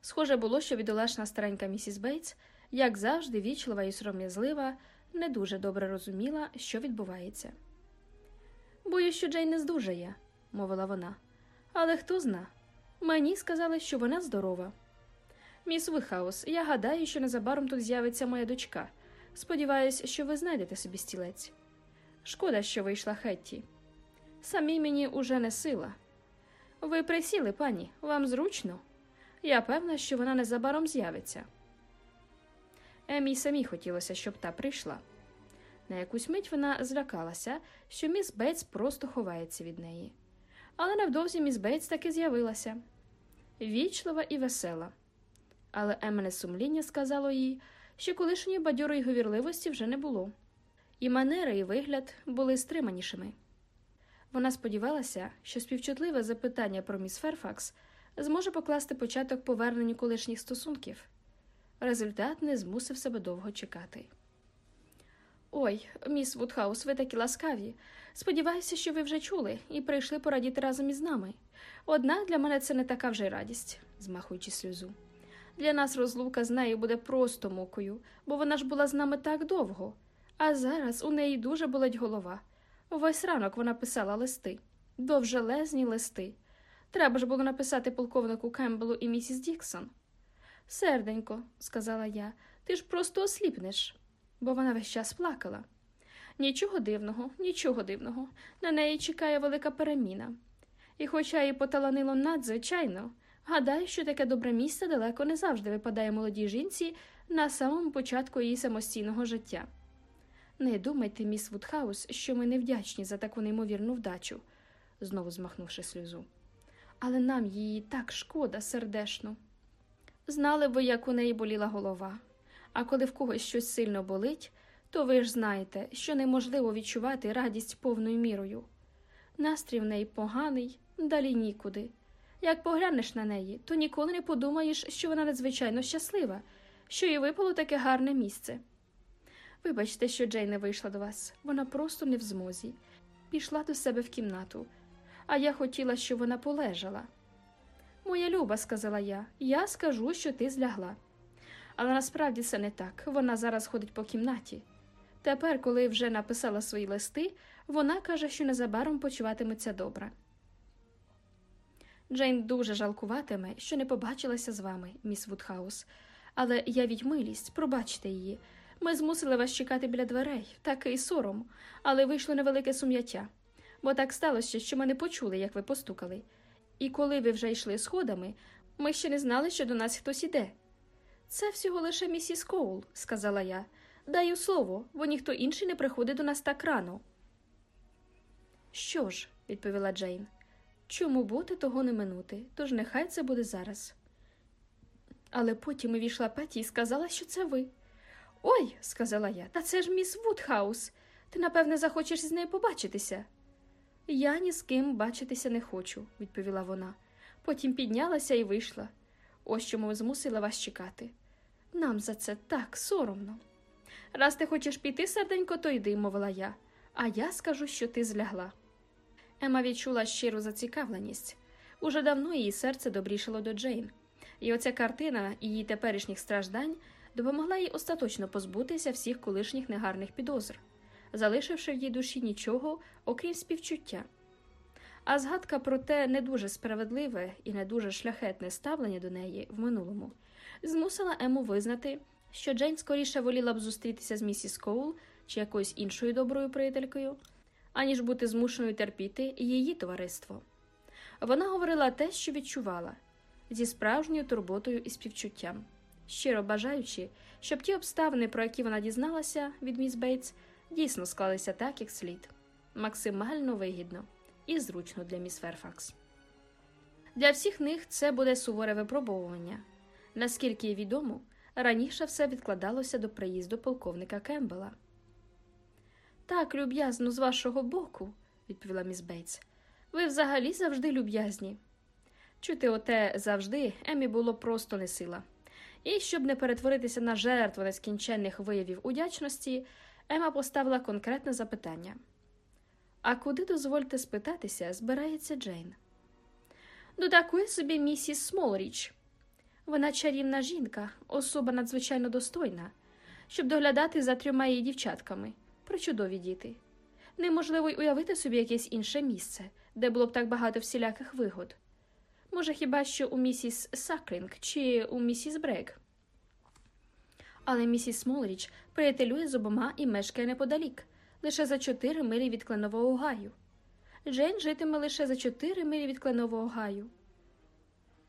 Схоже було, що бідолашна старенька місіс Бейтс, як завжди, вічлива і сором'язлива, не дуже добре розуміла, що відбувається. Боюсь, що Джейн не здужає, мовила вона. Але хто зна? Мені сказали, що вона здорова. Міс Вихаус, я гадаю, що незабаром тут з'явиться моя дочка. Сподіваюсь, що ви знайдете собі стілець. Шкода, що вийшла Хетті. Самі мені уже не сила, Ви присіли, пані, вам зручно. Я певна, що вона незабаром з'явиться. Емі самі хотілося, щоб та прийшла. На якусь мить вона злякалася, що міс Бейтс просто ховається від неї. Але невдовзі міс Бейтс таки з'явилася вічлива і весела. Але Еммине сумління сказало їй, що колишньої бадьорої говірливості вже не було, і манери і вигляд були стриманішими. Вона сподівалася, що співчутливе запитання про міс Ферфакс зможе покласти початок поверненню колишніх стосунків. Результат не змусив себе довго чекати. Ой, міс Вудхаус, ви такі ласкаві. Сподіваюся, що ви вже чули і прийшли порадіти разом із нами. Однак для мене це не така вже радість, змахуючи сльозу. Для нас розлука з нею буде просто мукою, бо вона ж була з нами так довго, а зараз у неї дуже болить голова. Весь ранок вона писала листи, довжелезні листи. Треба ж було написати полковнику Кембелу і місіс Діксон. Серденько, сказала я, ти ж просто осліпнеш, бо вона весь час плакала. Нічого дивного, нічого дивного. На неї чекає велика переміна. І, хоча їй поталанило надзвичайно, гадаю, що таке добре місце далеко не завжди випадає молодій жінці на самому початку її самостійного життя. Не думайте, міс Вудхаус, що ми невдячні за таку неймовірну вдачу, знову змахнувши сльозу. Але нам її так шкода, сердешно. Знали ви, як у неї боліла голова. А коли в когось щось сильно болить, то ви ж знаєте, що неможливо відчувати радість повною мірою. Настрій в неї поганий, далі нікуди. Як поглянеш на неї, то ніколи не подумаєш, що вона надзвичайно щаслива, що їй випало таке гарне місце. Вибачте, що Джей не вийшла до вас, вона просто не в змозі. Пішла до себе в кімнату, а я хотіла, щоб вона полежала. Моя люба, сказала я, я скажу, що ти злягла. Але насправді це не так. Вона зараз ходить по кімнаті. Тепер, коли вже написала свої листи, вона каже, що незабаром почуватиметься добре. Джейн дуже жалкуватиме, що не побачилася з вами, міс Вудхаус, але явіть милість, пробачте її. Ми змусили вас чекати біля дверей, такий сором, але вийшло невелике сум'яття, бо так сталося, що ми не почули, як ви постукали. І коли ви вже йшли сходами, ми ще не знали, що до нас хтось іде. Це всього лише місіс Коул, сказала я. Даю слово, бо ніхто інший не приходить до нас так рано. Що ж, відповіла Джейн, чому бути того не минути, тож нехай це буде зараз. Але потім увійшла Петті і сказала, що це ви. Ой, сказала я, та це ж міс Вудхаус. Ти, напевне, захочеш з нею побачитися. Я ні з ким бачитися не хочу, відповіла вона. Потім піднялася і вийшла. Ось чому змусила вас чекати. Нам за це так соромно. Раз ти хочеш піти, серденько, то йди, мовила я, а я скажу, що ти злягла. Ема відчула щиру зацікавленість. Уже давно її серце добрішало до Джейн, і оця картина її теперішніх страждань допомогла їй остаточно позбутися всіх колишніх негарних підозр, залишивши в її душі нічого, окрім співчуття. А згадка про те не дуже справедливе і не дуже шляхетне ставлення до неї в минулому змусила Ему визнати, що Джейн скоріше воліла б зустрітися з місіс Коул чи якоюсь іншою доброю приятелькою, аніж бути змушеною терпіти її товариство. Вона говорила те, що відчувала, зі справжньою турботою і співчуттям, щиро бажаючи, щоб ті обставини, про які вона дізналася від міс Бейтс, дійсно склалися так, як слід, максимально вигідно і зручно для міс Ферфакс. Для всіх них це буде суворе випробовування. Наскільки відомо, раніше все відкладалося до приїзду полковника Кембела. Так, люб'язно, з вашого боку, відповіла міс Бейтс. Ви взагалі завжди люб'язні. Чути оте завжди Еммі було просто несила. І щоб не перетворитися на жертву нескінченних виявів удячності, Ема поставила конкретне запитання. А куди, дозвольте спитатися, збирається Джейн? До такої собі місіс Смолріч. Вона чарівна жінка, особа надзвичайно достойна, щоб доглядати за трьома її дівчатками, причудові діти. Неможливо й уявити собі якесь інше місце, де було б так багато всіляких вигод. Може, хіба що у місіс Саклінг чи у місіс Брег. Але місіс Смолрідж приятелює з обома і мешкає неподалік, лише за чотири милі від кленового гаю. Джейн житиме лише за чотири милі від кленового гаю.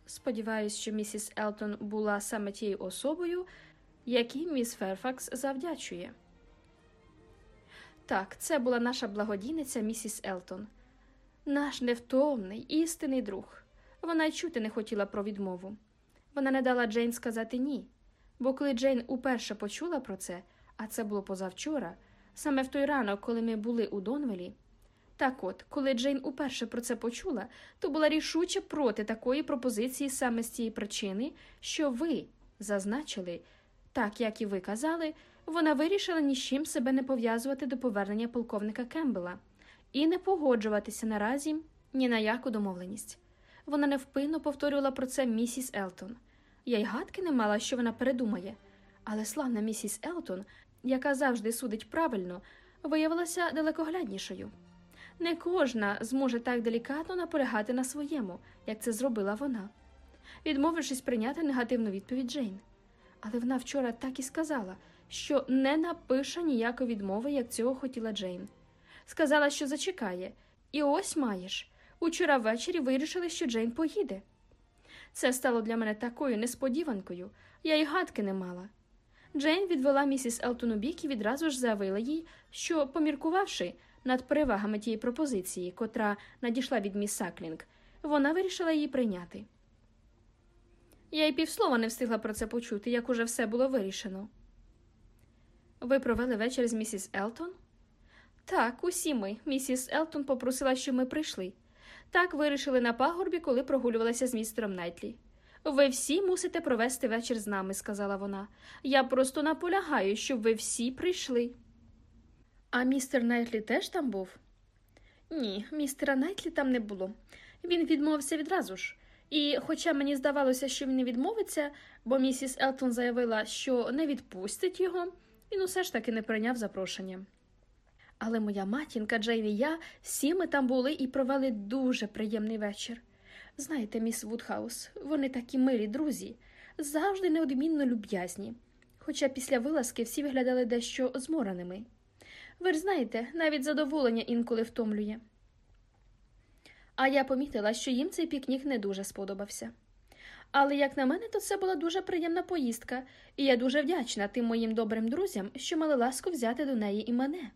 Сподіваюсь, що місіс Елтон була саме тією особою, якій міс Ферфакс завдячує. Так, це була наша благодійниця місіс Елтон, наш невтомний, істинний друг. Вона й чути не хотіла про відмову. Вона не дала Джейн сказати ні, бо коли Джейн уперше почула про це, а це було позавчора, саме в той ранок, коли ми були у Донвелі. Так от, коли Джейн уперше про це почула, то була рішуче проти такої пропозиції саме з цієї причини, що ви зазначили, так як і ви казали, вона вирішила ні з чим себе не пов'язувати до повернення полковника Кембела і не погоджуватися наразі ні на яку домовленість. Вона невпинно повторювала про це місіс Елтон. Я й гадки не мала, що вона передумає, але славна місіс Елтон, яка завжди судить правильно, виявилася далекогляднішою. Не кожна зможе так делікатно наполягати на своєму, як це зробила вона, відмовившись прийняти негативну відповідь Джейн. Але вона вчора так і сказала, що не напише ніякої відмови, як цього хотіла Джейн. Сказала, що зачекає, і ось маєш. Учора ввечері вирішили, що Джейн поїде. Це стало для мене такою несподіванкою, я й гадки не мала. Джейн відвела місіс Елтон у бік і відразу ж заявила їй, що, поміркувавши над перевагами тієї пропозиції, котра надійшла від міс Саклінг, вона вирішила її прийняти. Я й півслова не встигла про це почути, як уже все було вирішено. Ви провели вечір з місіс Елтон? Так, усі ми. Місіс Елтон попросила, щоб ми прийшли. Так вирішили на пагорбі, коли прогулювалася з містером Найтлі. Ви всі мусите провести вечір з нами, сказала вона. Я просто наполягаю, щоб ви всі прийшли. А містер Найтлі теж там був? Ні, містера Найтлі там не було. Він відмовився відразу ж. І, хоча мені здавалося, що він не відмовиться, бо місіс Елтон заявила, що не відпустить його, він усе ж таки не прийняв запрошення. Але моя матінка Джейн і я всі ми там були і провели дуже приємний вечір. Знаєте, міс Вудхаус, вони такі милі друзі, завжди неодмінно люб'язні, хоча після вилазки всі виглядали дещо змораними. Ви ж знаєте, навіть задоволення інколи втомлює. А я помітила, що їм цей пікнік не дуже сподобався. Але, як на мене, то це була дуже приємна поїздка, і я дуже вдячна тим моїм добрим друзям, що мали ласку взяти до неї і мене.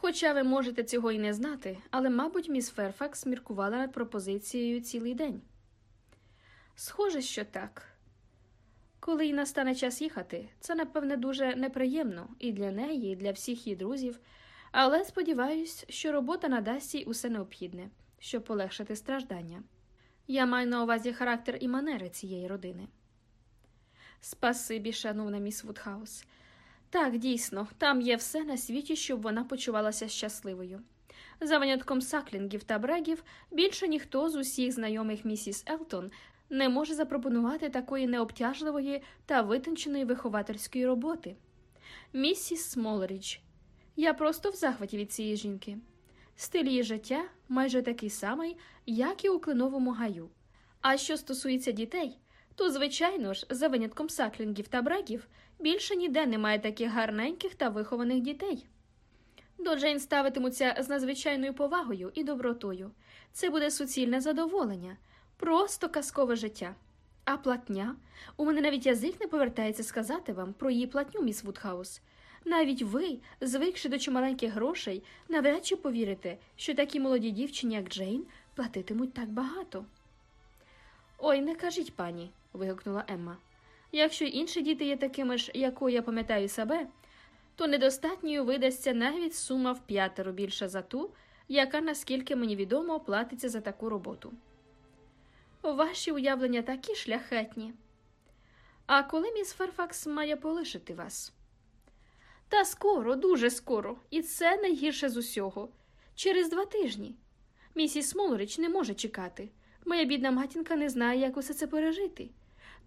Хоча ви можете цього і не знати, але, мабуть, міс Ферфакс міркувала над пропозицією цілий день. Схоже, що так. Коли й настане час їхати, це, напевне, дуже неприємно і для неї, і для всіх її друзів, але сподіваюсь, що робота надасть їй усе необхідне, щоб полегшити страждання. Я маю на увазі характер і манери цієї родини. Спасибі, шановна міс Вудхаус. Так, дійсно, там є все на світі, щоб вона почувалася щасливою. За винятком саклінгів та брегів, більше ніхто з усіх знайомих місіс Елтон не може запропонувати такої необтяжливої та витонченої виховательської роботи. Місіс Смолрідж. Я просто в захваті від цієї жінки. Стиль її життя майже такий самий, як і у кленовому гаю. А що стосується дітей, то, звичайно ж, за винятком саклінгів та брегів, більше ніде немає таких гарненьких та вихованих дітей. До Джейн ставитимуться з надзвичайною повагою і добротою. Це буде суцільне задоволення, просто казкове життя. А платня у мене навіть язик не повертається сказати вам про її платню, міс Вудхаус. Навіть ви, звикши до чималеньких грошей, навряд чи повірите, що такій молодій дівчині, як Джейн, платитимуть так багато. Ой, не кажіть пані, вигукнула Емма. Якщо інші діти є такими ж, якою я пам'ятаю себе, то недостатньою видасться навіть сума вп'ятеро більше за ту, яка, наскільки мені відомо, платиться за таку роботу. Ваші уявлення такі шляхетні. А коли міс Ферфакс має полишити вас? Та скоро, дуже скоро, і це найгірше з усього. Через два тижні. Місіс Смолорич не може чекати. Моя бідна матінка не знає, як усе це пережити.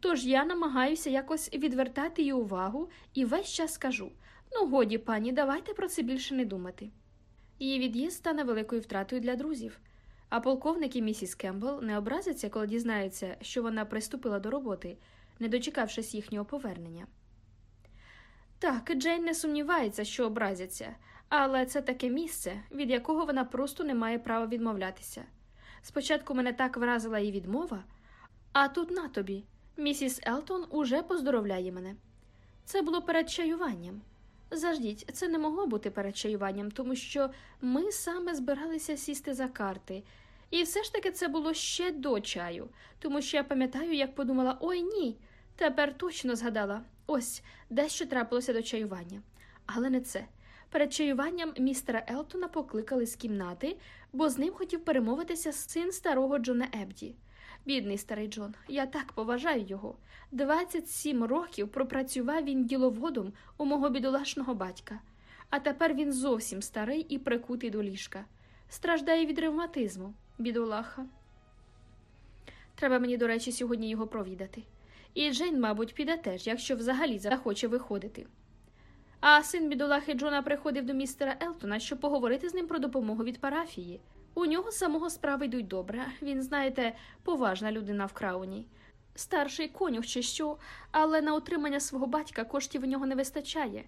Тож я намагаюся якось відвертати її увагу і весь час скажу ну, годі, пані, давайте про це більше не думати. Її від'їзд стане великою втратою для друзів, а полковник і місіс Кембл не образяться, коли дізнаються, що вона приступила до роботи, не дочекавшись їхнього повернення. Так, Джейн не сумнівається, що образяться, Але це таке місце, від якого вона просто не має права відмовлятися. Спочатку мене так вразила її відмова, а тут на тобі. Місіс Елтон уже поздоровляє мене. Це було перед чаюванням. Заждіть, це не могло бути перед чаюванням, тому що ми саме збиралися сісти за карти. І все ж таки це було ще до чаю, тому що я пам'ятаю, як подумала: ой ні, тепер точно згадала ось дещо трапилося до чаювання. Але не це. Перед чаюванням містера Елтона покликали з кімнати, бо з ним хотів перемовитися син старого Джона Ебді. Бідний старий Джон, я так поважаю його. 27 років пропрацював він діловодом у мого бідолашного батька, а тепер він зовсім старий і прикутий до ліжка. Страждає від ревматизму, бідолаха. Треба мені, до речі, сьогодні його провідати. І Джейн, мабуть, піде теж, якщо взагалі захоче виходити. А син бідолахи Джона приходив до містера Елтона, щоб поговорити з ним про допомогу від парафії. У нього самого справи йдуть добре. Він, знаєте, поважна людина в крауні. Старший конюх чи що, але на утримання свого батька коштів у нього не вистачає.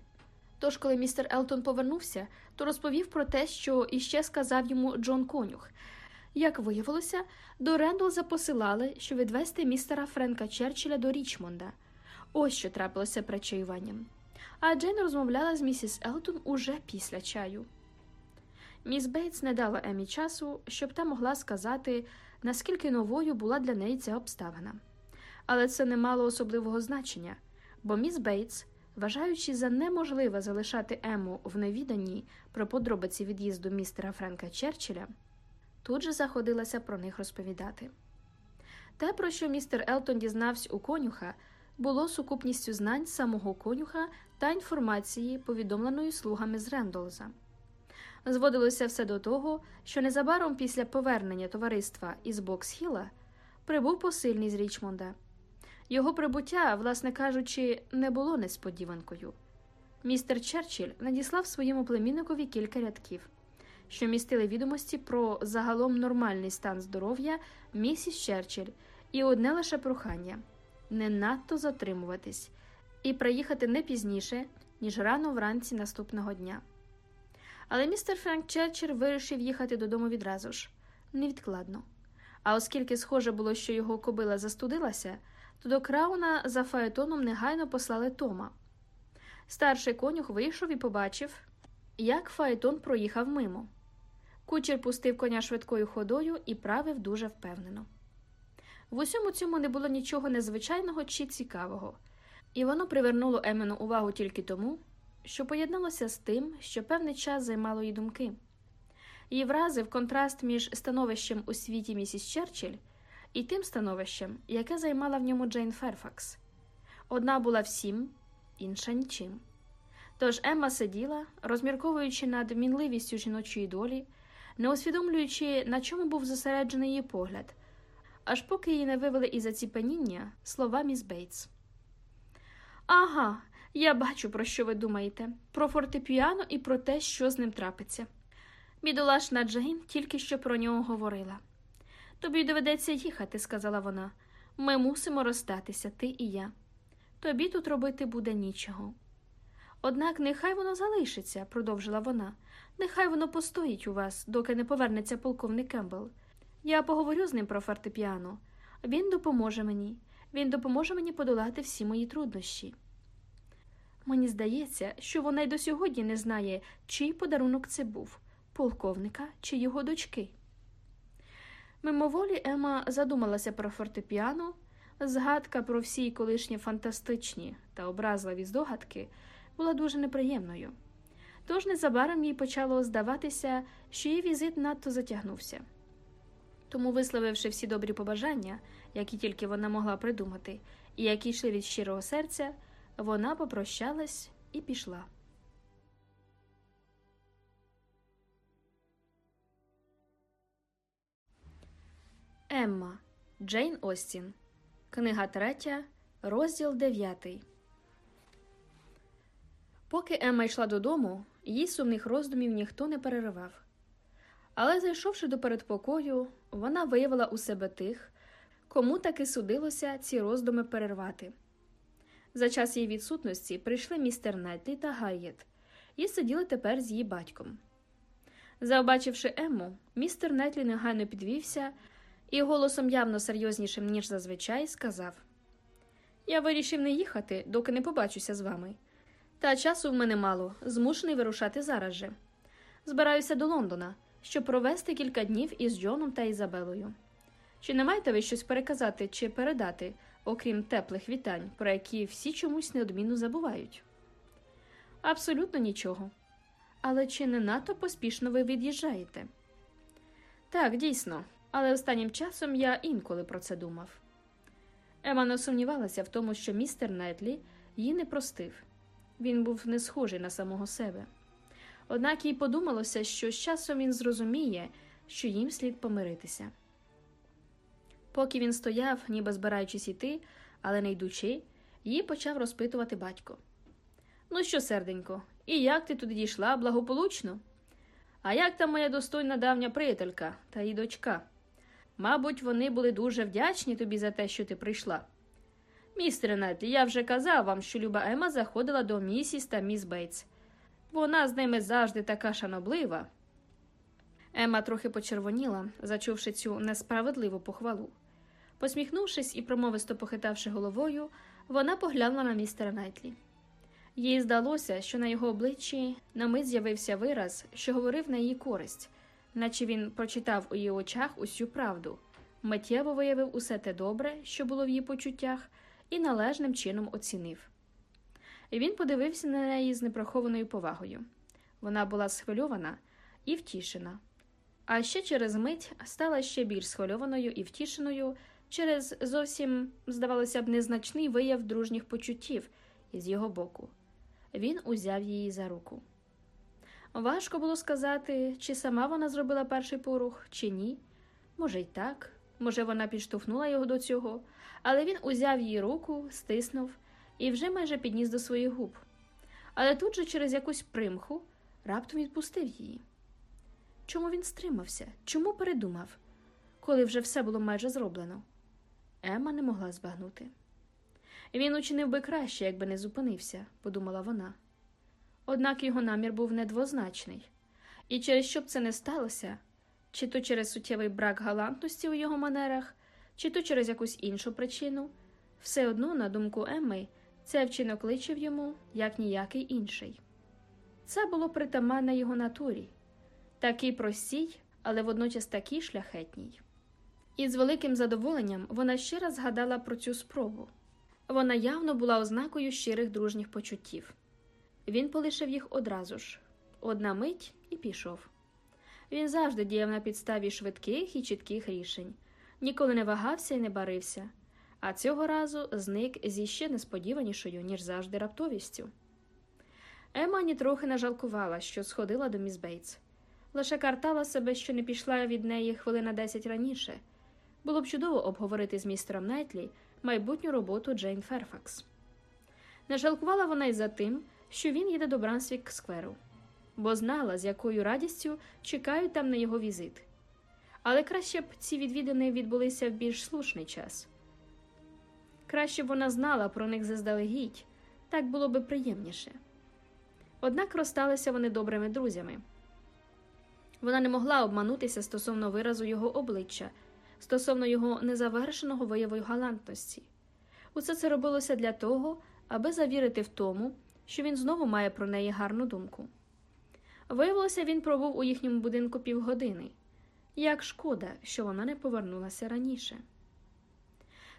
Тож, коли містер Елтон повернувся, то розповів про те, що іще сказав йому Джон Конюх. Як виявилося, до Рендолза посилали, що відвести містера Френка Черчилля до Річмонда. Ось що трапилося перед чаюванням. А Джейн розмовляла з місіс Елтон уже після чаю. Міс Бейтс не дала Емі часу, щоб та могла сказати, наскільки новою була для неї ця обставина. Але це не мало особливого значення, бо міс Бейтс, вважаючи за неможливе залишати Ему в невіданні про подробиці від'їзду містера Френка Черчилля, тут же заходилася про них розповідати. Те, про що містер Елтон дізнався у конюха, було сукупністю знань самого конюха та інформації, повідомленої слугами з Рендолза. Зводилося все до того, що незабаром після повернення товариства із Боксхіла прибув посильний з Річмонда. Його прибуття, власне кажучи, не було несподіванкою. Містер Черчилль надіслав своєму племінникові кілька рядків, що містили відомості про загалом нормальний стан здоров'я місіс Черчилль і одне лише прохання не надто затримуватись і приїхати не пізніше, ніж рано вранці наступного дня. Але містер Франк Черчилль вирішив їхати додому відразу ж, невідкладно. А оскільки схоже було, що його кобила застудилася, то до крауна за фаетоном негайно послали Тома. Старший конюх вийшов і побачив, як фаетон проїхав мимо. Кучер пустив коня швидкою ходою і правив дуже впевнено. В усьому цьому не було нічого незвичайного чи цікавого, і воно привернуло Емену увагу тільки тому, що поєдналося з тим, що певний час займало її думки. Її вразив контраст між становищем у світі місіс Черчилль і тим становищем, яке займала в ньому Джейн Ферфакс. Одна була всім, інша нічим. Тож Емма сиділа, розмірковуючи над мінливістю жіночої долі, не усвідомлюючи, на чому був зосереджений її погляд, аж поки її не вивели із заціпаніння слова міс Бейтс. Ага, я бачу, про що ви думаєте, про фортепіано і про те, що з ним трапиться. Бідолашна Джейн тільки що про нього говорила. Тобі доведеться їхати, сказала вона. Ми мусимо розстатися, ти і я. Тобі тут робити буде нічого. Однак нехай воно залишиться, продовжила вона. Нехай воно постоїть у вас, доки не повернеться полковник Кембл. Я поговорю з ним про фортепіано. Він допоможе мені, він допоможе мені подолати всі мої труднощі. Мені здається, що вона й до сьогодні не знає, чий подарунок це був полковника чи його дочки. Мимоволі Ема задумалася про фортепіано, згадка про всі колишні фантастичні та образливі здогадки була дуже неприємною. Тож незабаром їй почало здаватися, що її візит надто затягнувся. Тому, висловивши всі добрі побажання, які тільки вона могла придумати, і які йшли від щирого серця, вона попрощалась і пішла. Емма Джейн Остін. Книга третя, розділ дев'ятий. Поки Емма йшла додому, її сумних роздумів ніхто не переривав. Але, зайшовши до передпокою, вона виявила у себе тих, кому таки судилося ці роздуми перервати. За час її відсутності прийшли містер Найтлі та Гайєт, і сиділи тепер з її батьком. Заобачивши Емму, містер Нетлі негайно підвівся і голосом явно серйознішим, ніж зазвичай, сказав Я вирішив не їхати, доки не побачуся з вами. Та часу в мене мало, змушений вирушати зараз же. Збираюся до Лондона, щоб провести кілька днів із Джоном та Ізабелою. Чи не маєте ви щось переказати чи передати, окрім теплих вітань, про які всі чомусь неодмінно забувають? Абсолютно нічого. Але чи не надто поспішно ви від'їжджаєте? Так, дійсно, але останнім часом я інколи про це думав. Ема не сумнівалася в тому, що містер Нетлі її не простив. Він був не схожий на самого себе. Однак їй подумалося, що з часом він зрозуміє, що їм слід помиритися. Поки він стояв, ніби збираючись іти, але не йдучи, її почав розпитувати батько. Ну що, серденько, і як ти туди дійшла благополучно? А як там моя достойна давня приятелька та її дочка? Мабуть, вони були дуже вдячні тобі за те, що ти прийшла. Містере Нетлі, я вже казав вам, що люба Ема заходила до місіс та міс Бейтс. Вона з ними завжди така шаноблива. Ема трохи почервоніла, зачувши цю несправедливу похвалу. Посміхнувшись і промовисто похитавши головою, вона поглянула на містера Найтлі. Їй здалося, що на його обличчі на мить з'явився вираз, що говорив на її користь, наче він прочитав у її очах усю правду, миттєво виявив усе те добре, що було в її почуттях, і належним чином оцінив. І він подивився на неї з непрохованою повагою. Вона була схвильована і втішена. А ще через мить стала ще більш схвильованою і втішеною через зовсім, здавалося б, незначний вияв дружніх почуттів із його боку. Він узяв її за руку. Важко було сказати, чи сама вона зробила перший порух, чи ні. Може, й так, може, вона підштовхнула його до цього, але він узяв її руку, стиснув і вже майже підніс до своїх губ. Але тут же через якусь примху раптом відпустив її. Чому він стримався? Чому передумав, коли вже все було майже зроблено? Ема не могла збагнути. Він учинив би краще, якби не зупинився, подумала вона. Однак його намір був недвозначний, і через що б це не сталося, чи то через суттєвий брак галантності у його манерах, чи то через якусь іншу причину, все одно, на думку Емми, це вчинок личив йому, як ніякий інший. Це було притаманне його натурі, такий простій, але водночас такий шляхетній. І з великим задоволенням вона ще раз згадала про цю спробу. Вона явно була ознакою щирих дружніх почуттів. Він полишив їх одразу ж, одна мить і пішов. Він завжди діяв на підставі швидких і чітких рішень, ніколи не вагався і не барився, а цього разу зник зі ще несподіванішою, ніж завжди, раптовістю. Ема нітрохи не жалкувала, що сходила до міс Бейтс. Лише картала себе, що не пішла від неї хвилин на десять раніше. Було б чудово обговорити з містером Найтлі майбутню роботу Джейн Ферфакс. Не жалкувала вона й за тим, що він їде до Брансвік скверу, бо знала, з якою радістю чекають там на його візит. Але краще б ці відвідини відбулися в більш слушний час. Краще б вона знала про них заздалегідь, так було би приємніше. Однак розсталися вони добрими друзями. Вона не могла обманутися стосовно виразу його обличчя, стосовно його незавершеного вияву галантності. Усе це робилося для того, аби завірити в тому, що він знову має про неї гарну думку. Виявилося, він пробув у їхньому будинку півгодини. Як шкода, що вона не повернулася раніше.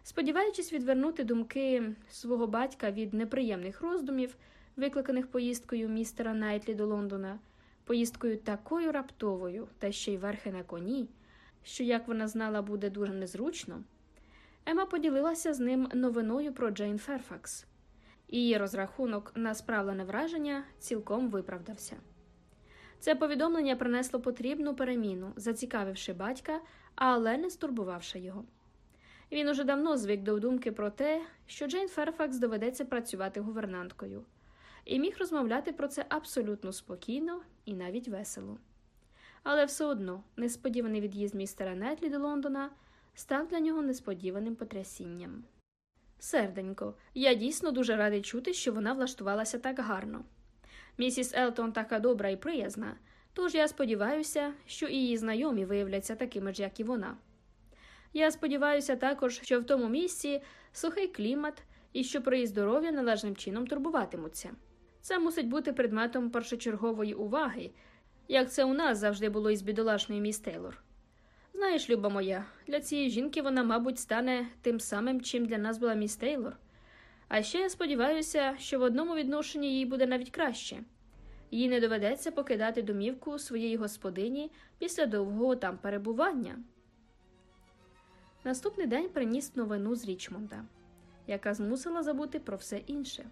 Сподіваючись відвернути думки свого батька від неприємних роздумів, викликаних поїздкою містера Найтлі до Лондона, поїздкою такою раптовою, та ще й верхи на коні, що, як вона знала, буде дуже незручно, Ема поділилася з ним новиною про Джейн Ферфакс. Її розрахунок на справлене враження цілком виправдався. Це повідомлення принесло потрібну переміну, зацікавивши батька, але не стурбувавши його. Він уже давно звик до думки про те, що Джейн Ферфакс доведеться працювати гувернанткою, і міг розмовляти про це абсолютно спокійно і навіть весело. Але все одно несподіваний від'їзд містера Нетлі до Лондона став для нього несподіваним потрясінням. Серденько, я дійсно дуже радий чути, що вона влаштувалася так гарно. Місіс Елтон така добра і приязна, тож я сподіваюся, що і її знайомі виявляться такими ж, як і вона. Я сподіваюся також, що в тому місці сухий клімат і що про її здоров'я належним чином турбуватимуться. Це мусить бути предметом першочергової уваги, як це у нас завжди було із бідолашною міс Тейлор. Знаєш, люба моя, для цієї жінки вона, мабуть, стане тим самим, чим для нас була міс Тейлор. А ще я сподіваюся, що в одному відношенні їй буде навіть краще. Їй не доведеться покидати домівку своєї господині після довгого там перебування. Наступний день приніс новину з Річмонда, яка змусила забути про все інше.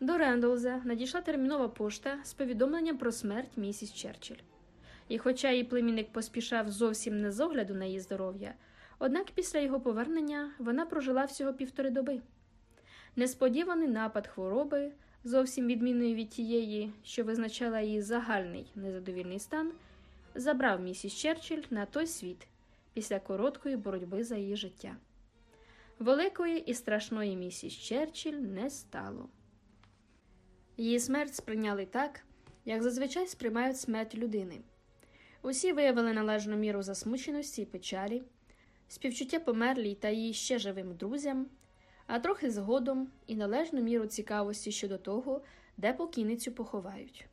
До Рендолза надійшла термінова пошта з повідомленням про смерть місіс Черчилль. І, хоча її племінник поспішав зовсім не з огляду на її здоров'я, однак після його повернення вона прожила всього півтори доби. Несподіваний напад хвороби, зовсім відмінної від тієї, що визначала її загальний незадовільний стан, забрав місіс Черчилль на той світ після короткої боротьби за її життя. Великої і страшної місіс Черчилль не стало. Її смерть сприйняли так, як зазвичай сприймають смерть людини. Усі виявили належну міру засмученості і печалі, співчуття померлій та її ще живим друзям, а трохи згодом і належну міру цікавості щодо того, де покійницю поховають.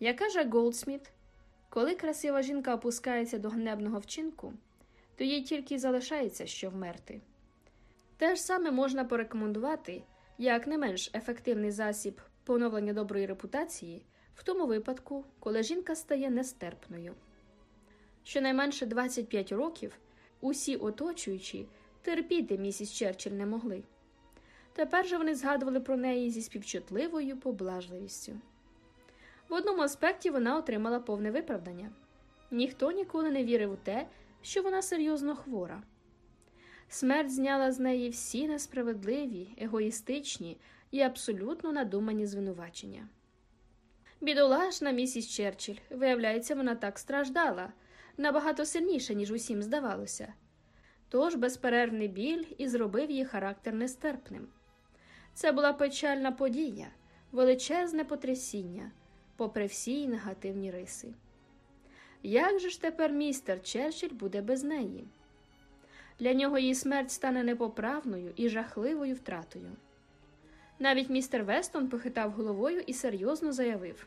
Як каже Голдсміт, коли красива жінка опускається до гнебного вчинку, то їй тільки й залишається що вмерти. Те ж саме можна порекомендувати як не менш ефективний засіб поновлення доброї репутації в тому випадку, коли жінка стає нестерпною. Щонайменше 25 років усі оточуючі терпіти місіс Черчилль не могли. Тепер же вони згадували про неї зі співчутливою поблажливістю. В одному аспекті вона отримала повне виправдання ніхто ніколи не вірив у те, що вона серйозно хвора. Смерть зняла з неї всі несправедливі, егоїстичні і абсолютно надумані звинувачення. Бідолашна місіс Черчилль, виявляється, вона так страждала набагато сильніше, ніж усім здавалося. Тож безперервний біль і зробив її характер нестерпним. Це була печальна подія, величезне потрясіння, попри всі негативні риси. Як же ж тепер містер Черчилль буде без неї? Для нього її смерть стане непоправною і жахливою втратою. Навіть містер Вестон похитав головою і серйозно заявив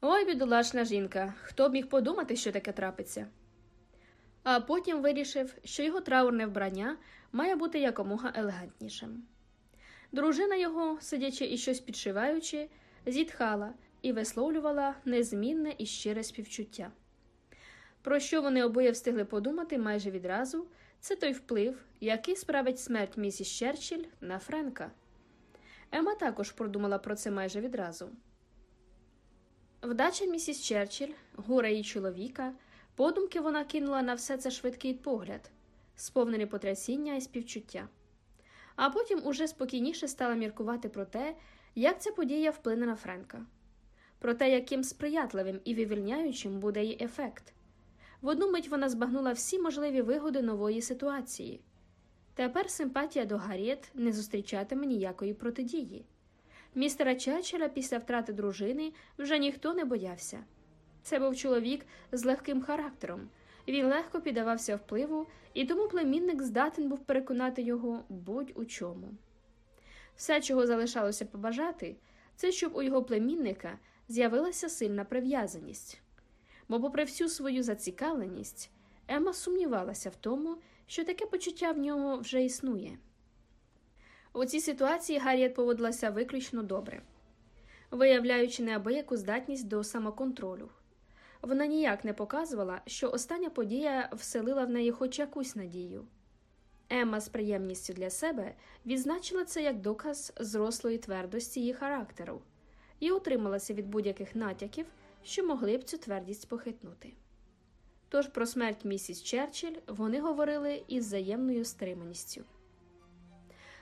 Ой, бідолашна жінка, хто б міг подумати, що таке трапиться. А потім вирішив, що його траурне вбрання має бути якомога елегантнішим. Дружина його, сидячи і щось підшиваючи, зітхала і висловлювала незмінне і щире співчуття. Про що вони обоє встигли подумати майже відразу, це той вплив, який справить смерть місіс Черчилль на Френка. Ема також продумала про це майже відразу. Вдача місіс Черчилль, горе її чоловіка, подумки вона кинула на все це швидкий погляд, сповнений потрясіння і співчуття. А потім уже спокійніше стала міркувати про те, як ця подія вплине на Френка, про те, яким сприятливим і вивільняючим буде її ефект. В одну мить вона збагнула всі можливі вигоди нової ситуації. Тепер симпатія до Гарріет не зустрічатиме ніякої протидії. Містера Черчилля після втрати дружини вже ніхто не боявся. Це був чоловік з легким характером, він легко піддавався впливу, і тому племінник здатен був переконати його будь-у чому. Все, чого залишалося побажати, це щоб у його племінника з'явилася сильна прив'язаність. Бо, попри всю свою зацікавленість, Ема сумнівалася в тому, що таке почуття в ньому вже існує. У цій ситуації Гарріет поводилася виключно добре, виявляючи неабияку здатність до самоконтролю. Вона ніяк не показувала, що остання подія вселила в неї хоч якусь надію. Емма з приємністю для себе відзначила це як доказ зрослої твердості її характеру і утрималася від будь-яких натяків, що могли б цю твердість похитнути. Тож про смерть місіс Черчилль вони говорили із взаємною стриманістю.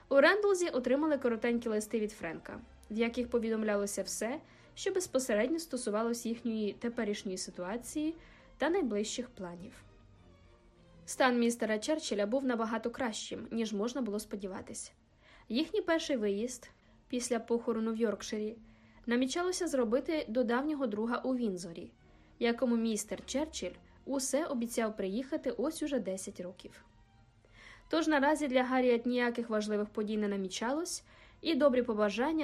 У Рендлзі отримали коротенькі листи від Френка, в яких повідомлялося все, що безпосередньо стосувалося їхньої теперішньої ситуації та найближчих планів. Стан містера Черчилля був набагато кращим, ніж можна було сподіватися. Їхній перший виїзд після похорону в Йоркширі намічалося зробити до давнього друга у Вінзорі, якому містер Черчилль усе обіцяв приїхати ось уже 10 років. Тож наразі для Гарріет ніяких важливих подій не намічалось, і добрі побажання